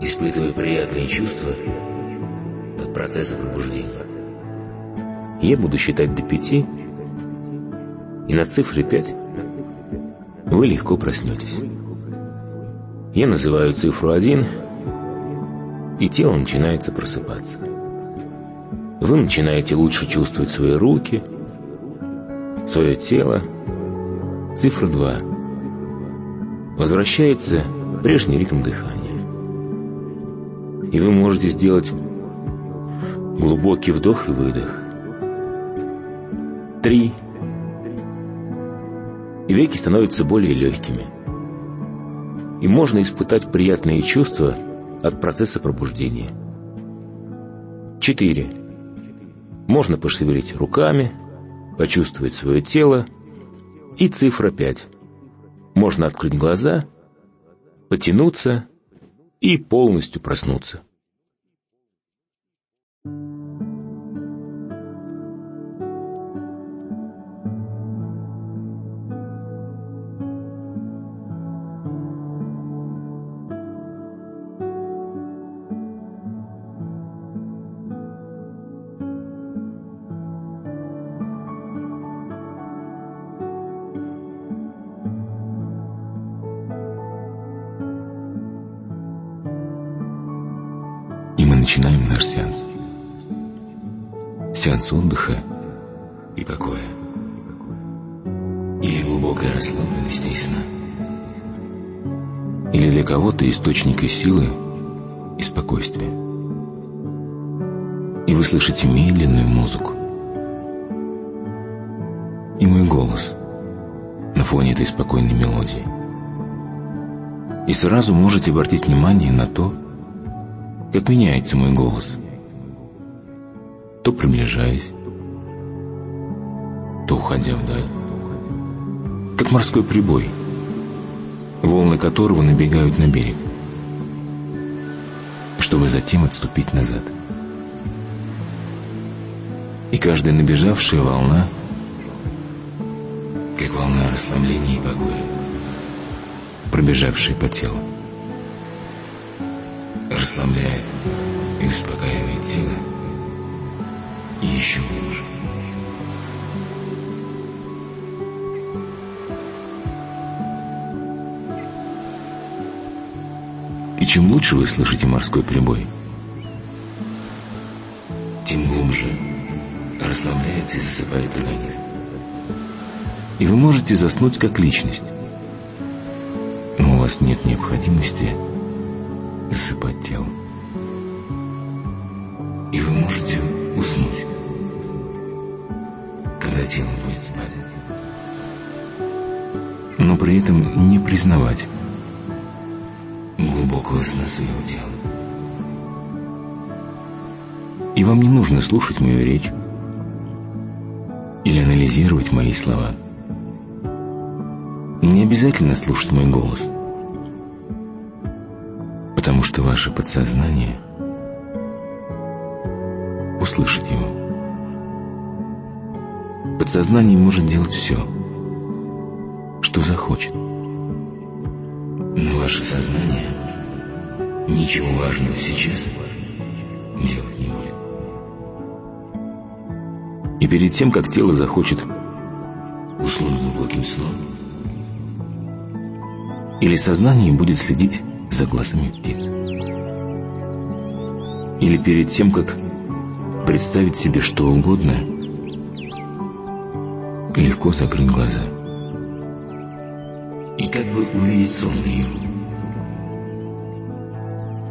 испытывая приятные чувства от процесса пробуждения. Я буду считать до пяти, и на цифре пять вы легко проснетесь. Я называю цифру один, и тело начинается просыпаться. Вы начинаете лучше чувствовать свои руки, свое тело. Цифра два. Возвращается прежний ритм дыхания. И вы можете сделать глубокий вдох и выдох. Три. И веки становятся более легкими. И можно испытать приятные чувства от процесса пробуждения. Четыре. Можно пошевелить руками, почувствовать свое тело. И цифра пять. Можно открыть глаза, потянуться и полностью проснуться. Наш сеанс. Сеанс отдыха и покоя. Или глубокая расслабленность и сна. Или для кого-то источника силы и спокойствия. И вы слышите медленную музыку. И мой голос на фоне этой спокойной мелодии. И сразу можете обратить внимание на то, как меняется мой голос. То приближаясь, то уходя вдаль. Как морской прибой, волны которого набегают на берег, чтобы затем отступить назад. И каждая набежавшая волна, как волна расслабления и покоя, пробежавшая по телу расслабляет и успокаивает тело еще глубже. И чем лучше вы слышите морской прибой, тем глубже расслабляется и засыпает организм. И вы можете заснуть как личность, но у вас нет необходимости засыпать тело. И вы можете уснуть, когда тело будет спать. Но при этом не признавать глубокого сна своего тела. И вам не нужно слушать мою речь или анализировать мои слова. Не обязательно слушать мой голос – потому что ваше подсознание услышит его. Подсознание может делать все, что захочет. Но ваше сознание ничего важного сейчас делать не будет. И перед тем, как тело захочет уснуть глубоким сном, или сознание будет следить за глазами птиц. Или перед тем, как представить себе что угодно, легко закрыть глаза. И как бы увидеть сон наяву,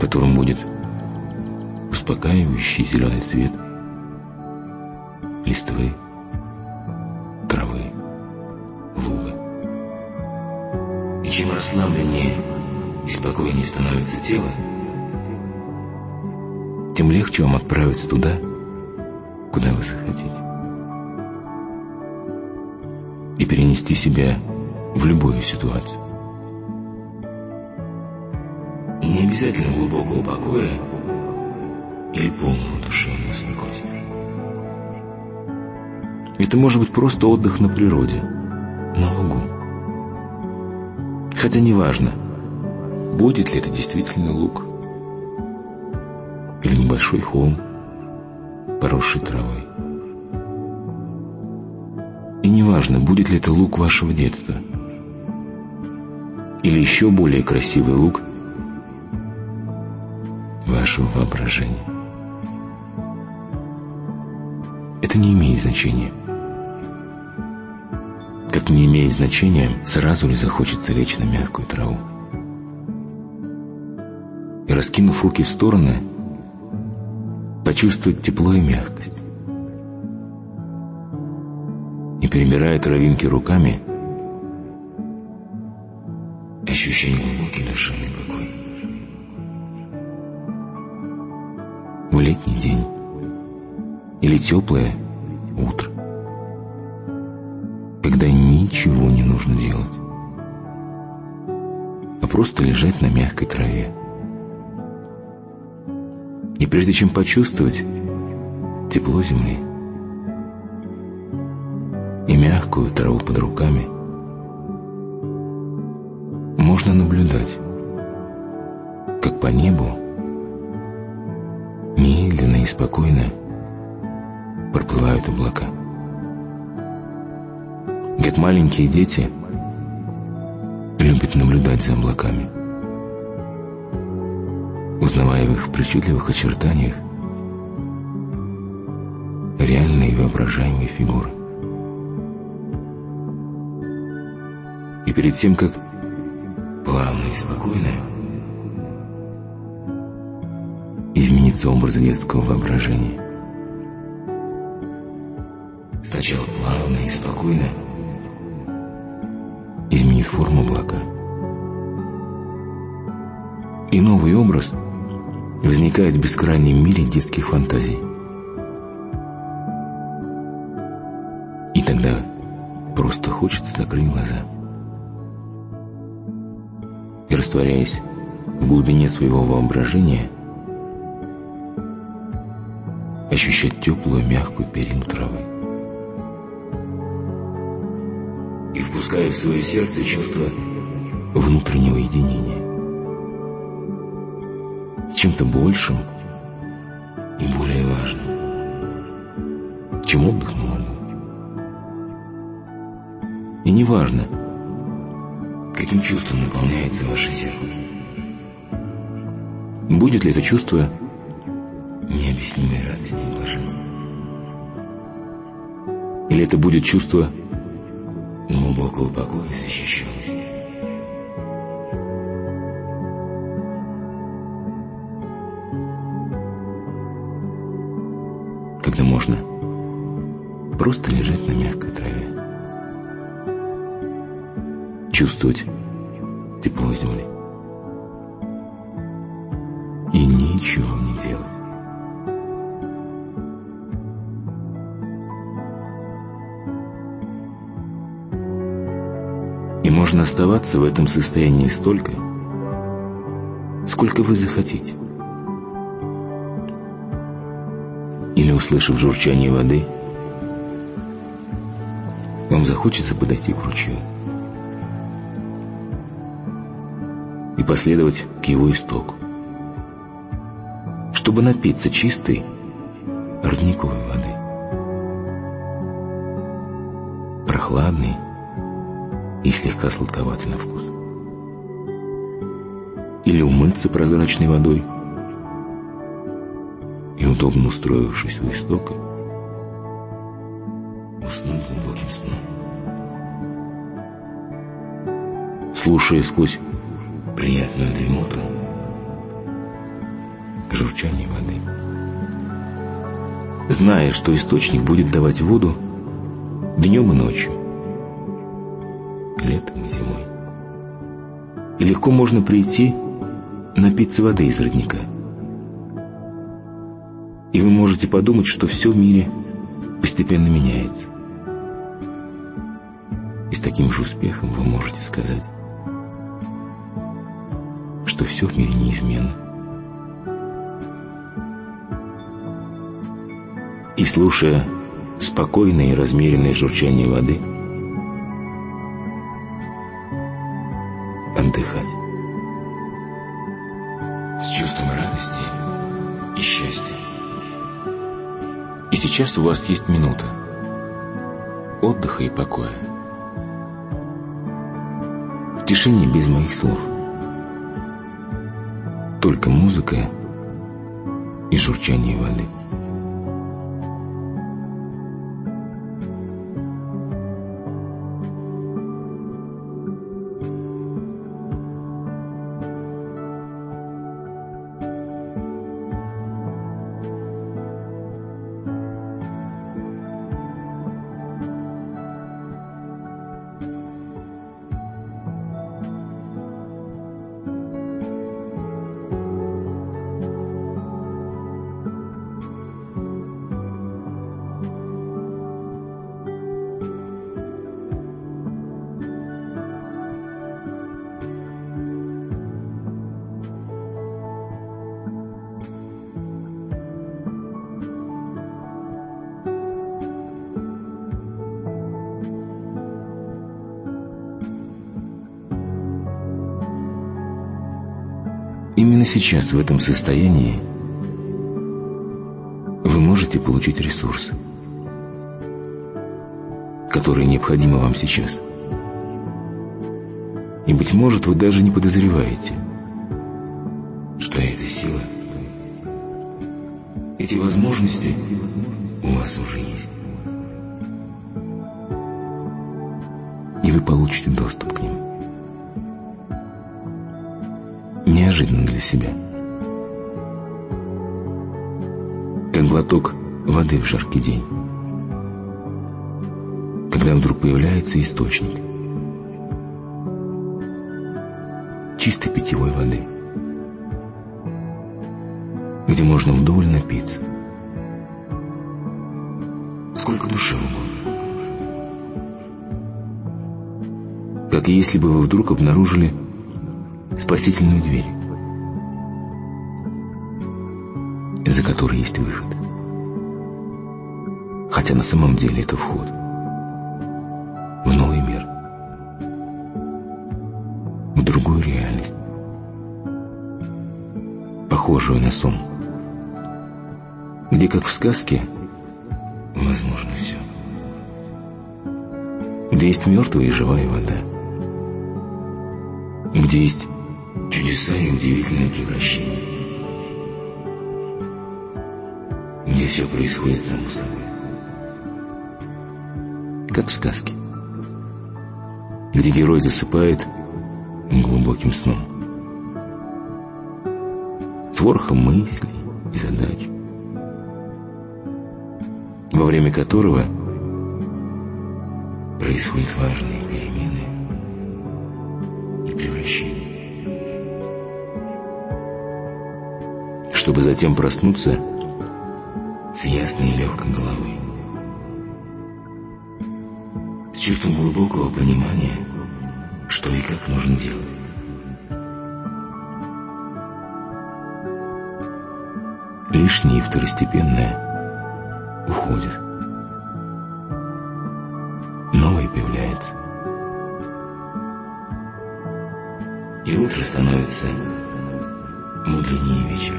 которым будет успокаивающий зеленый цвет листвы, травы, луга. И чем расслабленнее и спокойнее становится тело, тем легче вам отправиться туда, куда вы захотите. и перенести себя в любую ситуацию. Не обязательно глубокого покоя или полного душевного спокойствия. Это может быть просто отдых на природе, на лугу. Хотя не важно, будет ли это действительно луг или небольшой холм, поросший травой. И неважно, будет ли это лук вашего детства или еще более красивый лук вашего воображения. Это не имеет значения. Как не имеет значения, сразу ли захочется лечь на мягкую траву. Раскинув руки в стороны, почувствовать тепло и мягкость. И перебирая травинки руками, ощущение глубокий душевный покой. В летний день или теплое утро, когда ничего не нужно делать, а просто лежать на мягкой траве. И прежде чем почувствовать тепло земли и мягкую траву под руками, можно наблюдать, как по небу медленно и спокойно проплывают облака. Как маленькие дети любят наблюдать за облаками узнавая в их причудливых очертаниях реальные воображаемые фигуры. И перед тем, как плавно и спокойно изменится образ детского воображения, сначала плавно и спокойно изменит форму облака. И новый образ — возникает в бескрайнем мире детских фантазий. И тогда просто хочется закрыть глаза. И растворяясь в глубине своего воображения, ощущать теплую, мягкую перину травы. И впуская в свое сердце чувство внутреннего единения чем-то большим и более важным, чем отдых на лугу. И неважно, каким чувством наполняется ваше сердце. Будет ли это чувство необъяснимой радости и блаженства? Или это будет чувство глубокого покоя и защищенности? Просто лежать на мягкой траве, чувствовать тепло земли и ничего не делать. И можно оставаться в этом состоянии столько, сколько вы захотите. или услышав журчание воды, вам захочется подойти к ручью и последовать к его истоку, чтобы напиться чистой родниковой воды, прохладной и слегка сладковатой на вкус, или умыться прозрачной водой – и, удобно устроившись у истока, Слушая сквозь приятную дремоту журчание воды. Зная, что источник будет давать воду днем и ночью, летом и зимой. И легко можно прийти напиться воды из родника – и вы можете подумать, что все в мире постепенно меняется. каким же успехом вы можете сказать, что все в мире неизменно? И слушая спокойное и размеренное журчание воды, отдыхать с чувством радости и счастья. И сейчас у вас есть минута отдыха и покоя. В тишине без моих слов. Только музыка и журчание воды. Сейчас, в этом состоянии, вы можете получить ресурс, который необходим вам сейчас. И, быть может, вы даже не подозреваете, что эта сила, эти возможности у вас уже есть. И вы получите доступ к ним неожиданно для себя. Как глоток воды в жаркий день. Когда вдруг появляется источник. Чистой питьевой воды. Где можно вдоволь напиться. Сколько душе угодно. Как если бы вы вдруг обнаружили спасительную дверь, за которой есть выход. Хотя на самом деле это вход в новый мир, в другую реальность, похожую на сон, где, как в сказке, возможно все. Где есть мертвая и живая вода, где есть чудеса и удивительное превращение. Где все происходит само собой. Как в сказке. Где герой засыпает глубоким сном. С ворохом мыслей и задач. Во время которого происходят важные перемены и превращения. чтобы затем проснуться с ясной и легкой головой. С чувством глубокого понимания, что и как нужно делать. Лишнее и второстепенное уходит. Новое появляется. И утро становится мудренее вечера.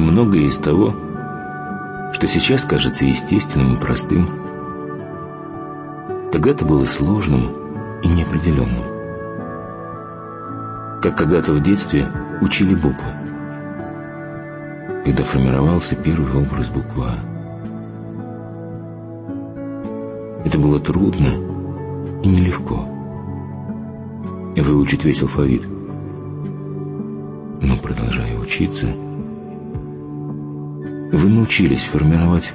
И многое из того, что сейчас кажется естественным и простым, когда-то было сложным и неопределенным. Как когда-то в детстве учили буквы, когда формировался первый образ буквы «А». Это было трудно и нелегко выучить весь алфавит. Но продолжая учиться, вы научились формировать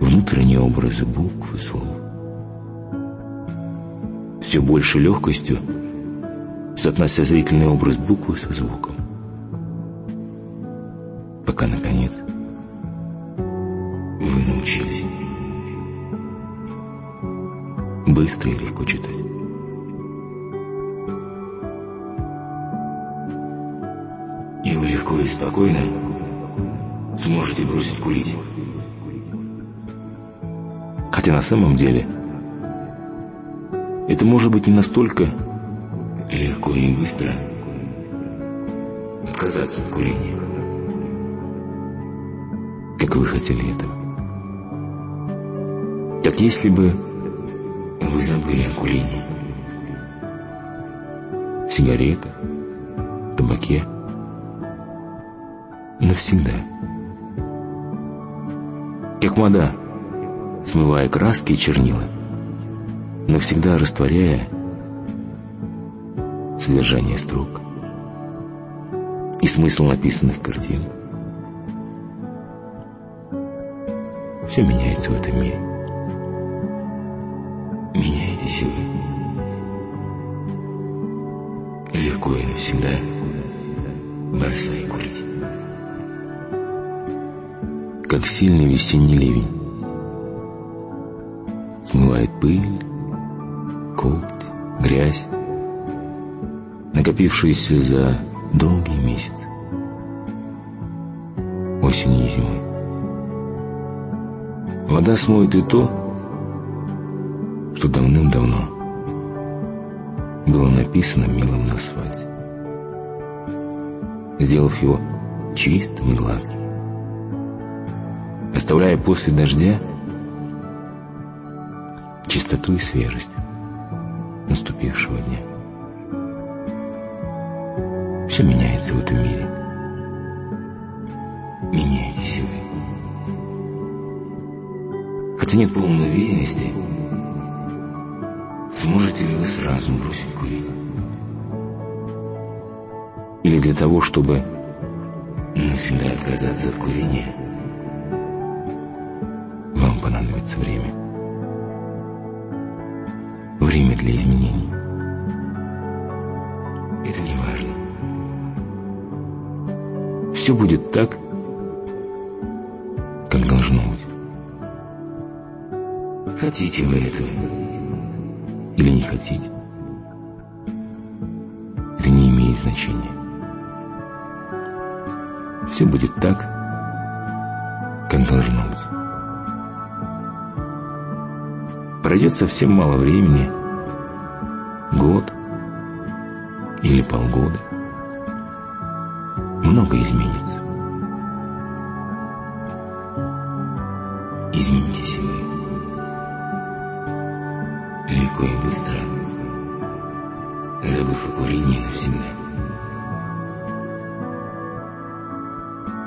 внутренние образы букв и слов. Все больше легкостью соотнося зрительный образ буквы со звуком. Хотя на самом деле это может быть не настолько легко и быстро отказаться от курения, как вы хотели этого. Как если бы вы забыли о курении. Сигарета, табаке. Навсегда. Как вода, смывая краски и чернила, навсегда растворяя содержание строк и смысл написанных картин. Все меняется в этом мире. Меняетесь и. Легко и навсегда бросай курить. Как сильный весенний ливень. Смывает пыль, копоть, грязь, накопившуюся за долгий месяц. Осенью и зимой. Вода смоет и то, что давным-давно было написано милым на асфальте, сделав его чистым и гладким, оставляя после дождя чистоту и свежесть наступившего дня. Все меняется в этом мире. Меняйтесь вы. Хотя нет полной уверенности, сможете ли вы сразу бросить курить. Или для того, чтобы навсегда отказаться от курения, вам понадобится время. Для изменений. Это не важно. Все будет так, как должно быть. Хотите вы этого или не хотите, это не имеет значения. Все будет так, как должно быть. Пройдет совсем мало времени, полгода. Много изменится. Изменитесь вы. Легко и быстро, забыв о курении навсегда.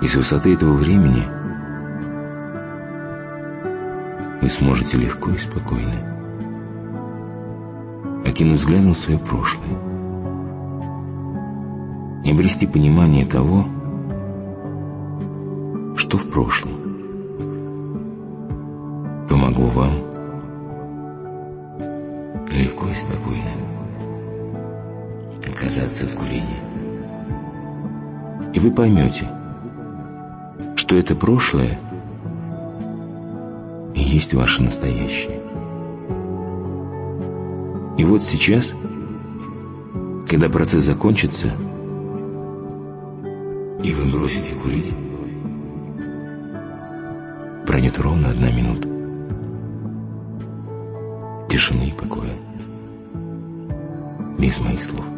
И с высоты этого времени вы сможете легко и спокойно окинуть взглядом свое прошлое и обрести понимание того, что в прошлом помогло вам легко и спокойно отказаться от курения. И вы поймете, что это прошлое и есть ваше настоящее. И вот сейчас, когда процесс закончится, и вы бросите курить, пройдет ровно одна минута. Тишины и покоя. Без моих слов.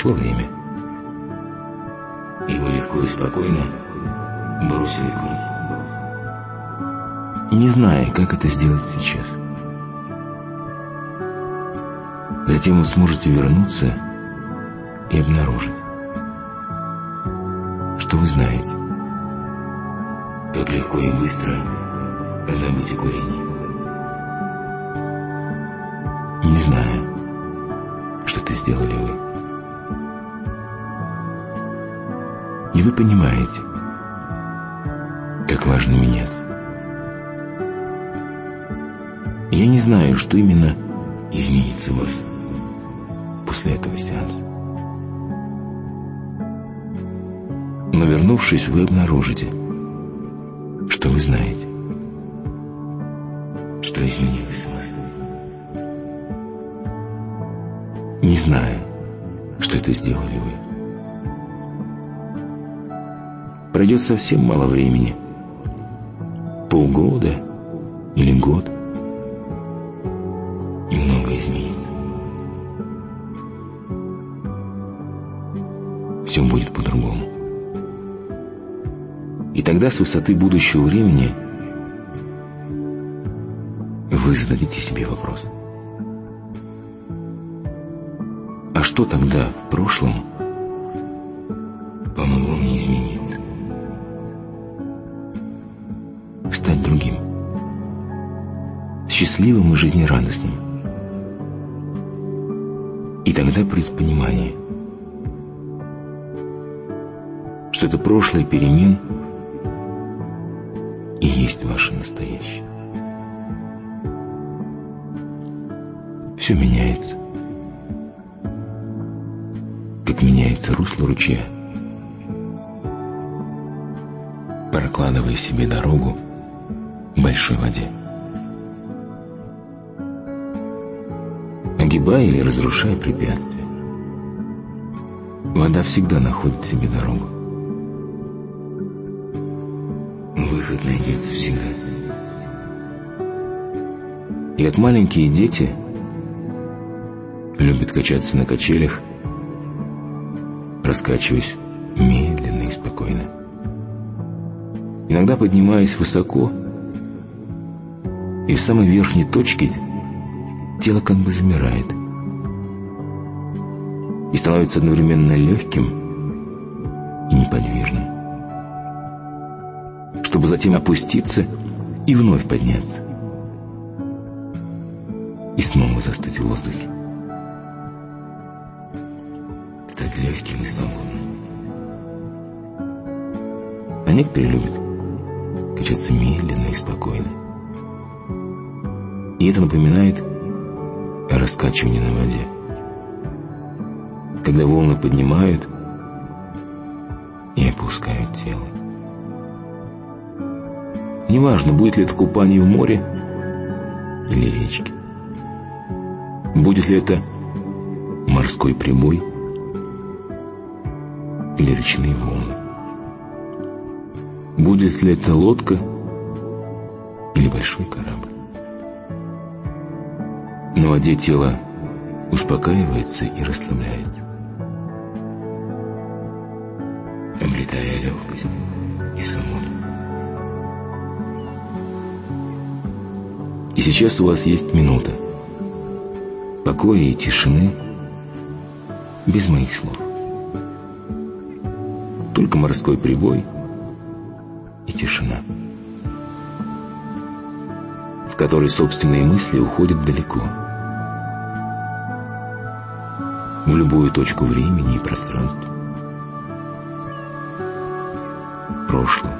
Прошло время. легко и спокойно бросили курить. Не зная, как это сделать сейчас. Затем вы сможете вернуться и обнаружить, что вы знаете, как легко и быстро забыть о курении. Не знаю, что это сделали вы. И вы понимаете, как важно меняться. Я не знаю, что именно изменится в вас после этого сеанса. Но вернувшись, вы обнаружите, что вы знаете, что изменилось в вас. Не знаю, что это сделали вы. Пройдет совсем мало времени. Полгода или год. И много изменится. Все будет по-другому. И тогда с высоты будущего времени вы зададите себе вопрос. А что тогда в прошлом жизнерадостным. И тогда придет понимание, что это прошлое перемен и есть ваше настоящее. Все меняется. Как меняется русло ручья. Прокладывая себе дорогу в большой воде. Огибая или разрушая препятствия. Вода всегда находит себе дорогу. Выход найдется всегда. И от маленькие дети любят качаться на качелях, раскачиваясь медленно и спокойно. Иногда поднимаясь высоко, и в самой верхней точке тело как бы замирает и становится одновременно легким и неподвижным, чтобы затем опуститься и вновь подняться и снова застыть в воздухе стать легким и свободным. А некоторые любят качаться медленно и спокойно. И это напоминает о раскачивании на воде. Когда волны поднимают и опускают тело. Неважно, будет ли это купание в море или речке. Будет ли это морской прямой или речные волны. Будет ли это лодка или большой корабль. На воде тело успокаивается и расслабляется, обретая легкость и свободу. И сейчас у вас есть минута покоя и тишины без моих слов. Только морской прибой и тишина, которой собственные мысли уходят далеко, в любую точку времени и пространства, прошлое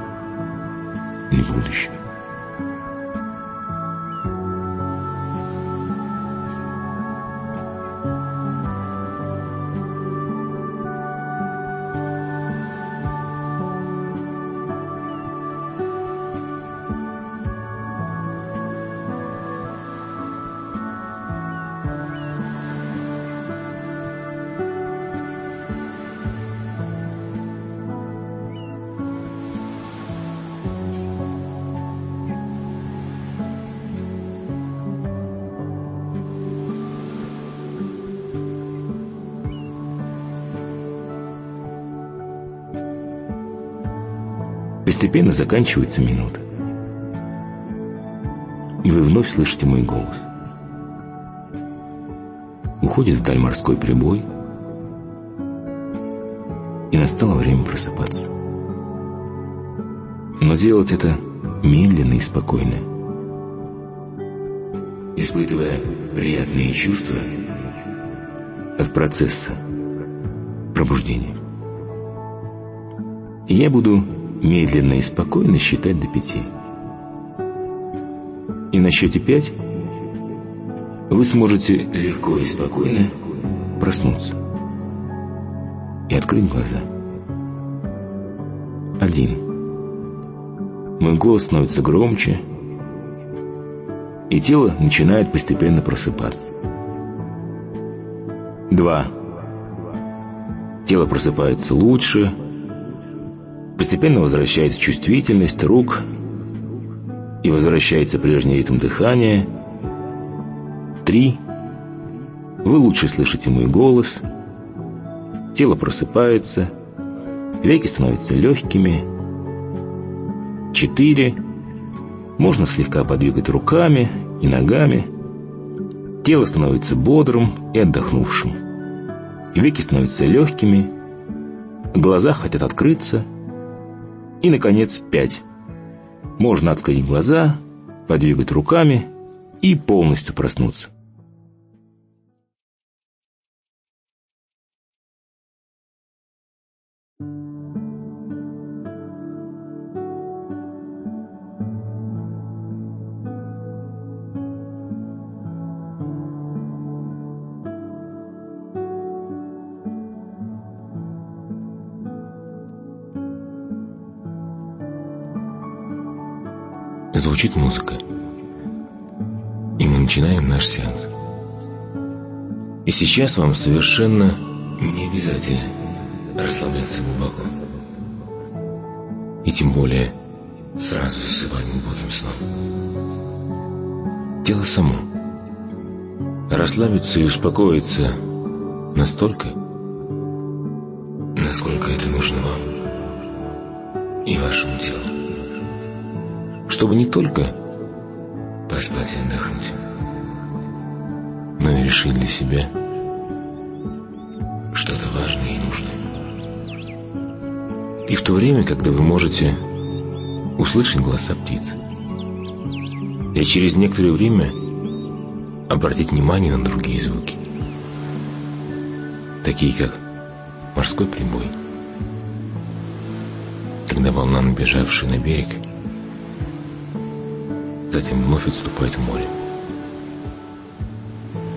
или будущее. Постепенно заканчивается минута. И вы вновь слышите мой голос. Уходит вдаль морской прибой, и настало время просыпаться. Но делать это медленно и спокойно, испытывая приятные чувства от процесса пробуждения. Я буду медленно и спокойно считать до пяти. И на счете пять вы сможете легко и спокойно проснуться и открыть глаза. Один. Мой голос становится громче, и тело начинает постепенно просыпаться. Два. Тело просыпается лучше, постепенно возвращается чувствительность рук и возвращается прежний ритм дыхания. Три. Вы лучше слышите мой голос, тело просыпается, веки становятся легкими, Четыре. Можно слегка подвигать руками и ногами. Тело становится бодрым и отдохнувшим. Веки становятся легкими. Глаза хотят открыться. И, наконец, пять. Можно открыть глаза, подвигать руками и полностью проснуться. Звучит музыка. И мы начинаем наш сеанс. И сейчас вам совершенно не обязательно расслабляться глубоко. И тем более сразу засыпать глубоким сном. Тело само расслабится и успокоится настолько, насколько это нужно вам и вашему телу чтобы не только поспать и отдохнуть, но и решить для себя что-то важное и нужное. И в то время, когда вы можете услышать голоса птиц, и через некоторое время обратить внимание на другие звуки, такие как морской прибой, когда волна, набежавшая на берег, затем вновь отступает в море.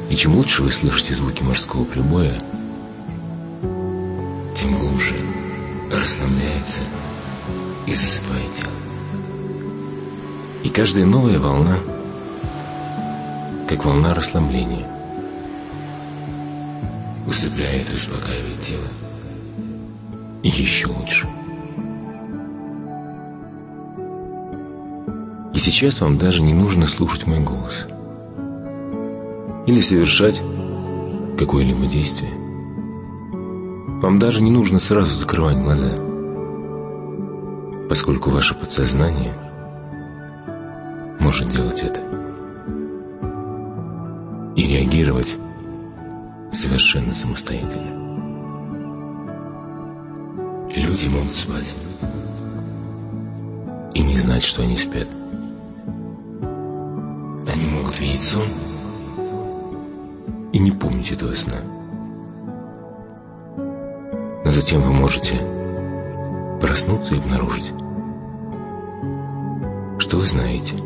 И чем лучше вы слышите звуки морского прибоя, тем глубже расслабляется и засыпает тело. И каждая новая волна, как волна расслабления, усыпляет и успокаивает тело. И еще лучше – сейчас вам даже не нужно слушать мой голос. Или совершать какое-либо действие. Вам даже не нужно сразу закрывать глаза, поскольку ваше подсознание может делать это и реагировать совершенно самостоятельно. Люди могут спать и не знать, что они спят. Сон и не помнить этого сна. Но затем вы можете проснуться и обнаружить, что вы знаете,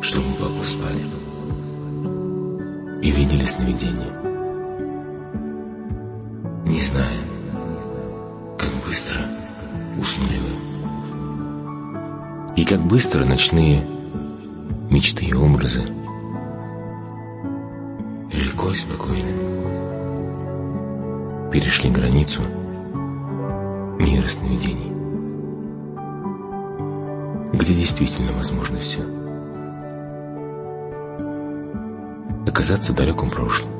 что глубоко спали и видели сновидение, не зная, как быстро уснули вы. И как быстро ночные мечты и образы. Легко и спокойно перешли границу мира сновидений, где действительно возможно все. Оказаться в далеком прошлом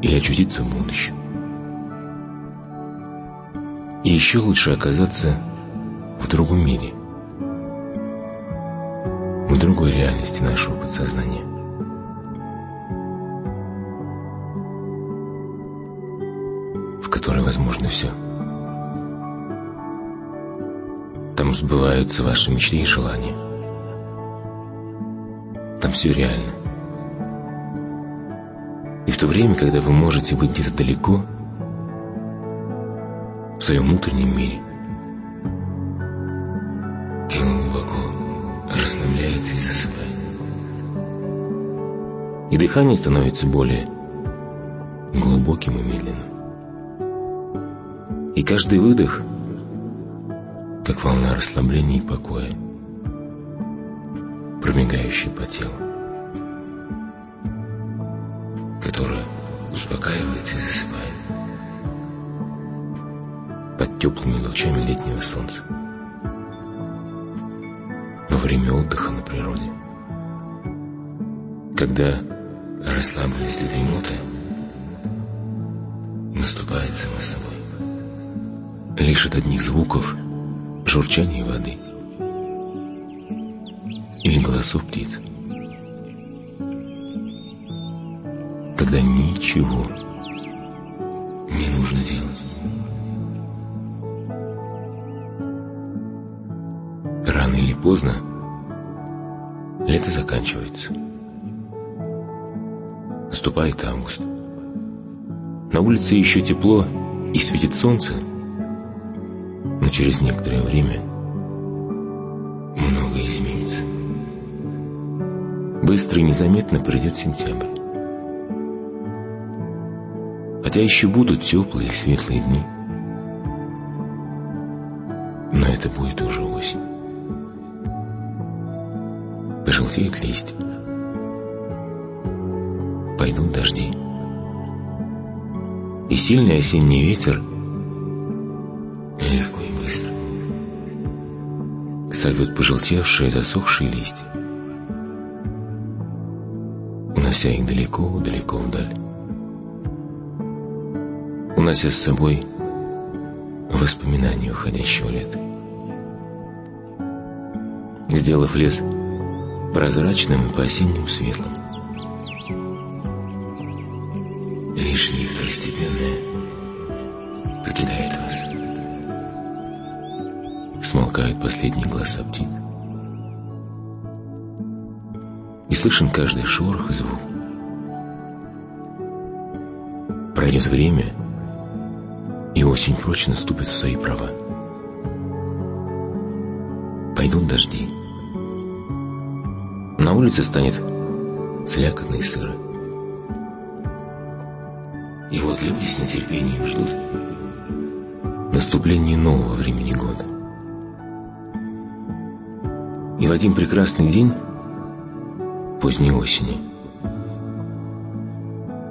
и очутиться в будущем. И еще лучше оказаться в другом мире, другой реальности нашего подсознания. в которой возможно все. Там сбываются ваши мечты и желания. Там все реально. И в то время, когда вы можете быть где-то далеко, в своем внутреннем мире, расслабляется и засыпает. И дыхание становится более глубоким и медленным. И каждый выдох, как волна расслабления и покоя, промигающая по телу, которая успокаивается и засыпает под теплыми лучами летнего солнца время отдыха на природе. Когда расслабленность и дремота наступает само собой лишь от одних звуков журчания воды или голосов птиц. Когда ничего не нужно делать. Рано или поздно заканчивается. Наступает август. На улице еще тепло и светит солнце, но через некоторое время многое изменится. Быстро и незаметно придет сентябрь. Хотя еще будут теплые и светлые дни, но это будет уже осень. Пожелтеют листья, пойдут дожди, и сильный осенний ветер – легко и быстро. Сорвет пожелтевшие, засохшие листья, унося их далеко-далеко вдаль. Унося с собой воспоминания уходящего лета. Сделав лес прозрачным по-осеннему светлым. Лишь лифт второстепенное покидает вас смолкают последние голоса птиц. И слышен каждый шорох и звук. Пройдет время, и осень прочно ступит в свои права. Пойдут дожди. Улице станет слякотно и сыро. И вот люди с нетерпением ждут наступления нового времени года. И в один прекрасный день, поздней осени,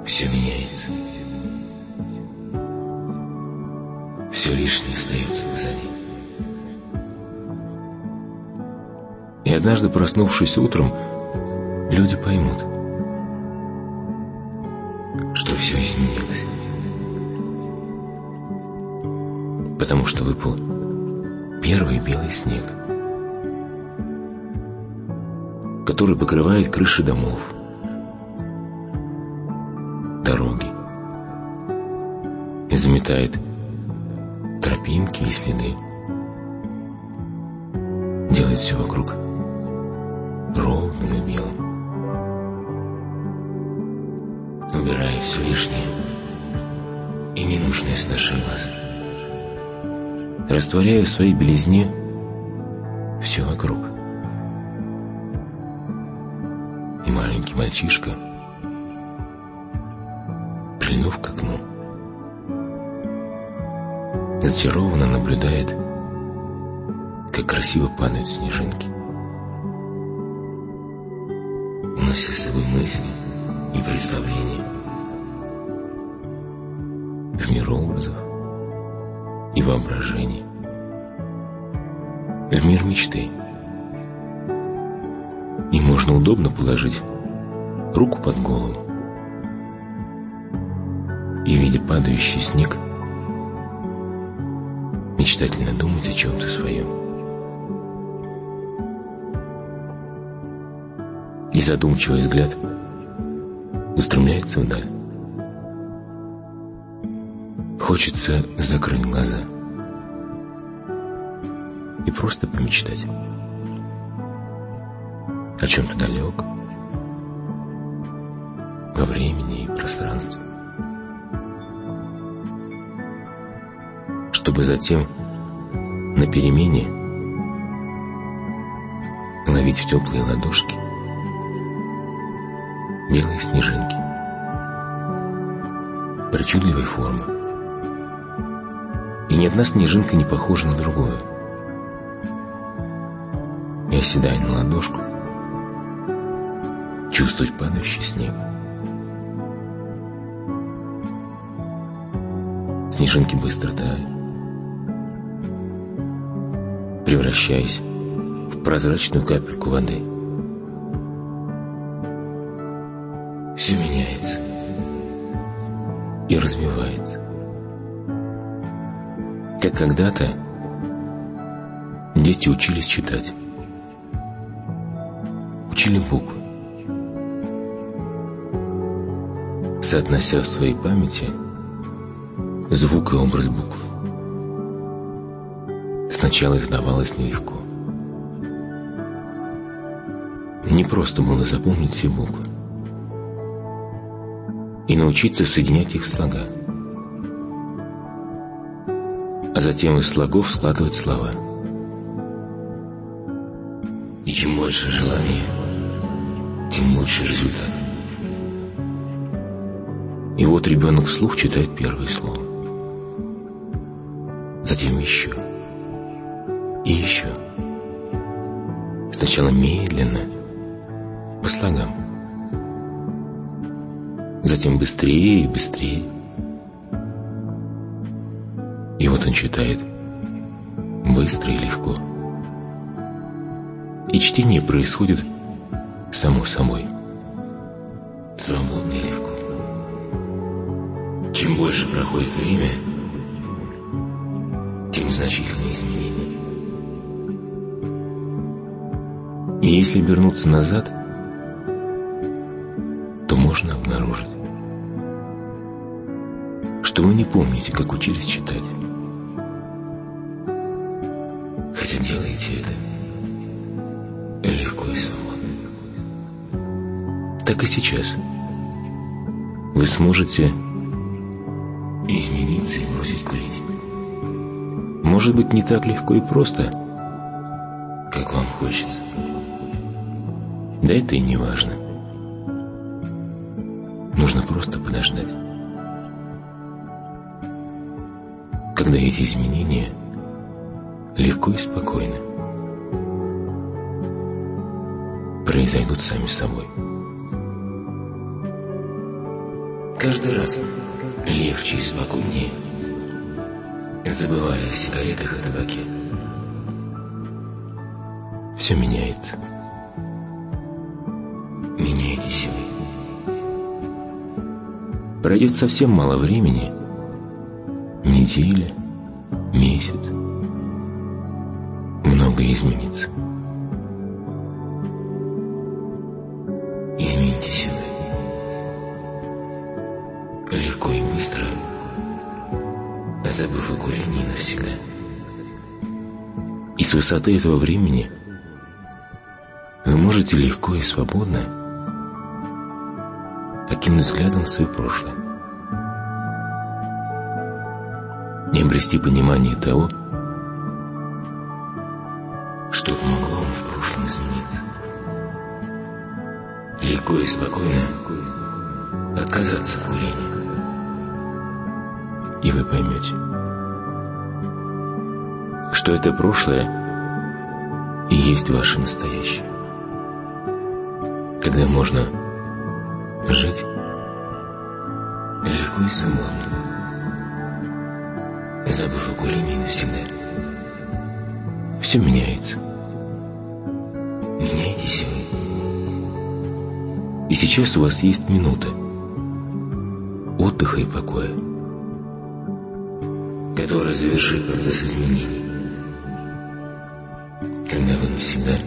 все меняется. Все лишнее остается позади. И однажды, проснувшись утром, люди поймут, что все изменилось. Потому что выпал первый белый снег – который покрывает крыши домов, дороги и заметает тропинки и следы. Делает все вокруг ровным ненужное с наших глаз. Растворяя в своей белизне все вокруг. и маленький мальчишка, прильнув к окну, зачарованно наблюдает, как красиво падают снежинки. Унося с собой мысли и представления мир образов и воображения, в мир мечты — и можно удобно положить руку под голову и, видя падающий снег, мечтательно думать о чем-то своем. И задумчивый взгляд устремляется вдаль. Хочется закрыть глаза и просто помечтать о чем-то далеком, во времени и пространстве. Чтобы затем на перемене ловить в теплые ладошки белые снежинки причудливой формы. И ни одна снежинка не похожа на другую. И оседая на ладошку, чувствовать падающий снег. Снежинки быстро тают, превращаясь в прозрачную капельку воды. Все меняется и развивается. Как когда-то дети учились читать, учили буквы, соотнося в своей памяти звук и образ букв. Сначала их давалось нелегко. Не просто было запомнить все буквы и научиться соединять их в слога, а затем из слогов складывать слова. И чем больше желания, тем лучше результат. И вот ребенок вслух читает первое слово. Затем еще. И еще. Сначала медленно, по слогам. Затем быстрее и быстрее. Вот он читает быстро и легко. И чтение происходит само собой. Свободно и легко. Чем больше проходит время, тем значительнее изменения. И если вернуться назад, то можно обнаружить, что вы не помните, как учились читать. И сейчас вы сможете измениться и бросить курить. Может быть, не так легко и просто, как вам хочется. Да это и не важно. Нужно просто подождать. Когда эти изменения легко и спокойно произойдут сами собой. Каждый раз легче и спокойнее, забывая о сигаретах и табаке. Все меняется. Меняйтесь и вы. Пройдет совсем мало времени, неделя, месяц. Многое изменится. Легко и быстро, забыв о курении навсегда. И с высоты этого времени вы можете легко и свободно окинуть взглядом свое прошлое и обрести понимание того, что помогло вам в прошлом измениться. Легко и спокойно отказаться от курения и вы поймете, что это прошлое и есть ваше настоящее. Когда можно жить легко и свободно, забыв о курении навсегда. Все меняется. Меняйтесь вы. И сейчас у вас есть минута отдыха и покоя которая завершит процесс изменений. Когда вы навсегда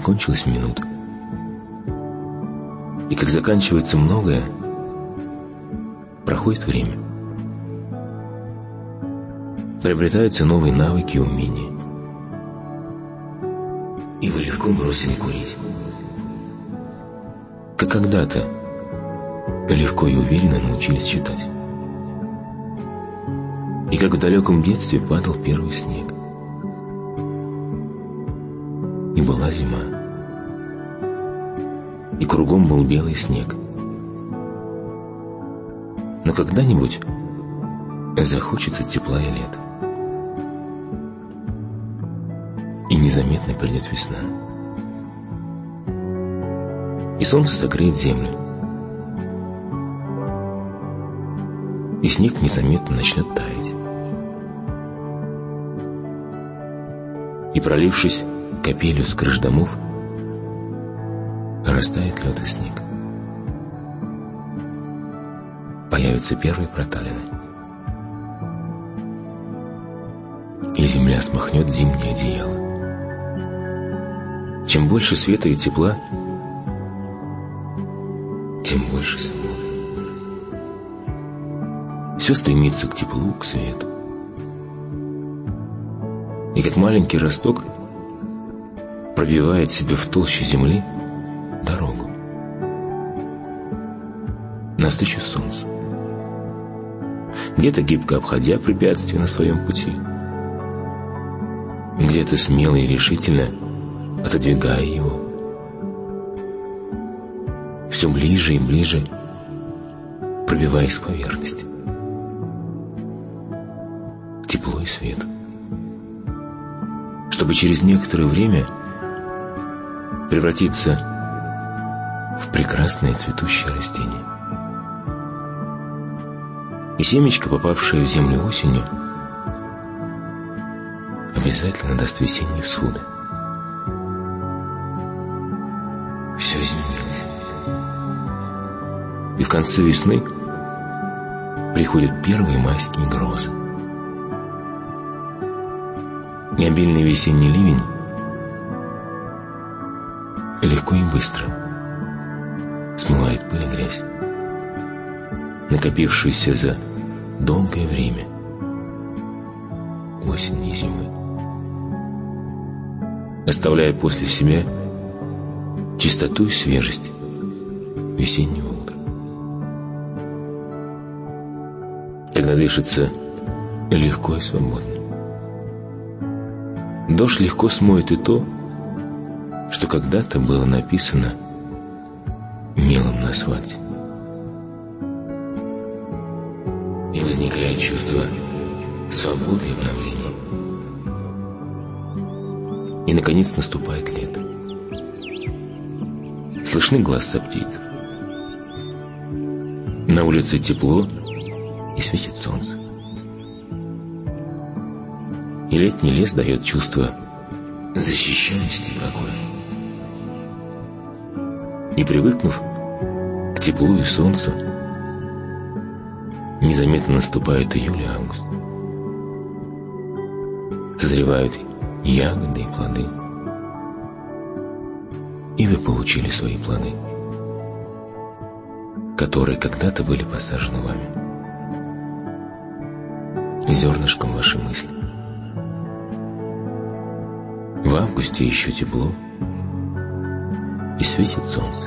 Закончилась минута. И как заканчивается многое, проходит время. Приобретаются новые навыки и умения. И вы легко бросили курить. Как когда-то легко и уверенно научились читать. И как в далеком детстве падал первый снег и была зима. И кругом был белый снег. Но когда-нибудь захочется тепла и лета. И незаметно придет весна. И солнце согреет землю. И снег незаметно начнет таять. И пролившись капелью с крыш домов растает лед и снег. Появятся первые проталины. И земля смахнет зимнее одеяло. Чем больше света и тепла, тем больше свободы. Все стремится к теплу, к свету. И как маленький росток пробивает себе в толще земли дорогу навстречу солнцу. Где-то гибко обходя препятствия на своем пути, где-то смело и решительно отодвигая его. Все ближе и ближе пробиваясь к поверхности. Тепло и свет. Чтобы через некоторое время превратиться в прекрасное цветущее растение. И семечко, попавшее в землю осенью, обязательно даст весенние всходы. Все изменилось. И в конце весны приходят первые майские грозы. И обильный весенний ливень легко и быстро смывает пыль и грязь, накопившуюся за долгое время осени и зимы, оставляя после себя чистоту и свежесть весеннего утра. Тогда дышится легко и свободно. Дождь легко смоет и то, что когда-то было написано мелом на асфальте. И возникает чувство свободы и обновления. И, наконец, наступает лето. Слышны голоса птиц. На улице тепло и светит солнце. И летний лес дает чувство защищенности и покоя и привыкнув к теплу и солнцу, незаметно наступает июль и август. Созревают ягоды и плоды. И вы получили свои плоды, которые когда-то были посажены вами. Зернышком вашей мысли. В августе еще тепло, и светит солнце.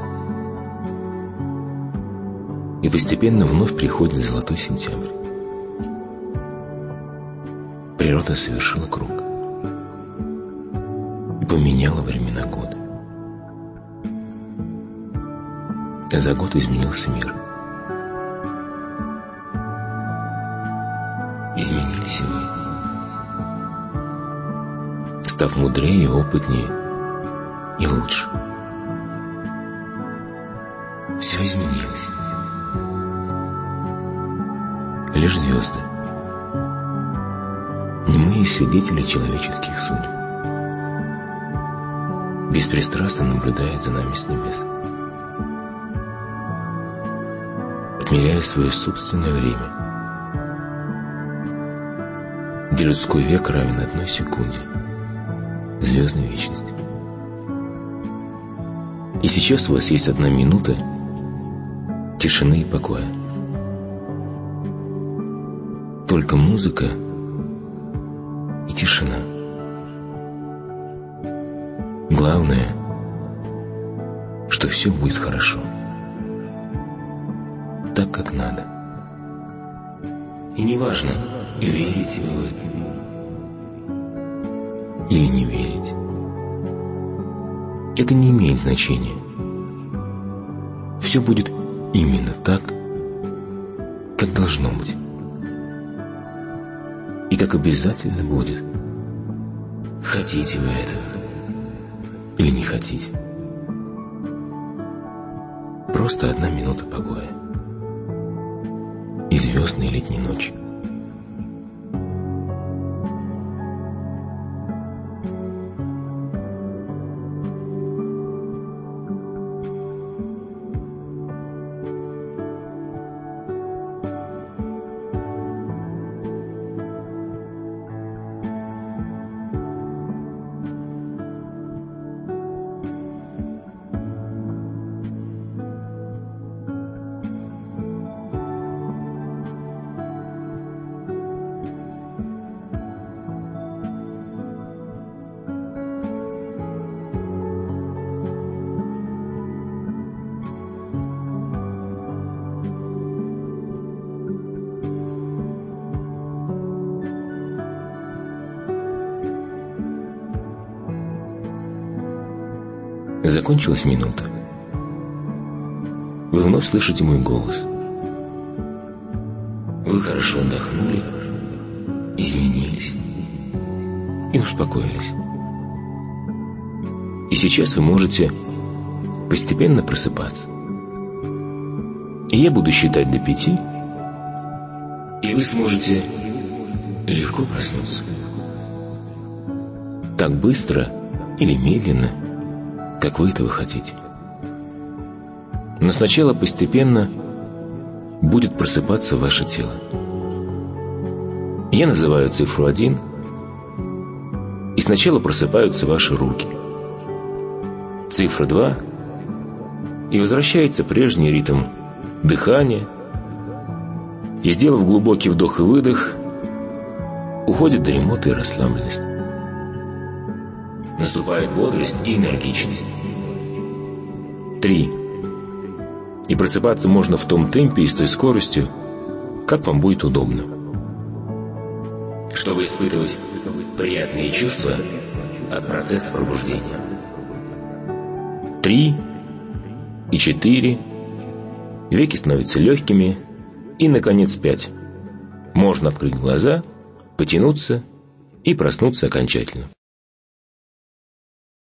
И постепенно вновь приходит золотой сентябрь. Природа совершила круг и поменяла времена года. А за год изменился мир. Изменились и вы. Став мудрее, опытнее и лучше. Лишь звезды. Немые свидетели человеческих судеб. Беспристрастно наблюдает за нами с небес. Отмеряя свое собственное время. Где людской век равен одной секунде звездной вечности. И сейчас у вас есть одна минута тишины и покоя. Только музыка и тишина. Главное, что все будет хорошо. Так, как надо. И неважно, верите вы в это или не верить. Это не имеет значения. Все будет именно так, как должно быть. И как обязательно будет. Хотите вы этого или не хотите. Просто одна минута покоя. И звездной летней ночи. Закончилась минута. Вы вновь слышите мой голос. Вы хорошо отдохнули, изменились и успокоились. И сейчас вы можете постепенно просыпаться. Я буду считать до пяти, и вы сможете легко проснуться. Так быстро или медленно – как вы этого хотите. Но сначала постепенно будет просыпаться ваше тело. Я называю цифру один, и сначала просыпаются ваши руки. Цифра два, и возвращается прежний ритм дыхания, и, сделав глубокий вдох и выдох, уходит дремота и расслабленность наступает бодрость и энергичность. Три. И просыпаться можно в том темпе и с той скоростью, как вам будет удобно. Чтобы испытывать приятные чувства от процесса пробуждения. Три и четыре. Веки становятся легкими. И, наконец, пять. Можно открыть глаза, потянуться и проснуться окончательно.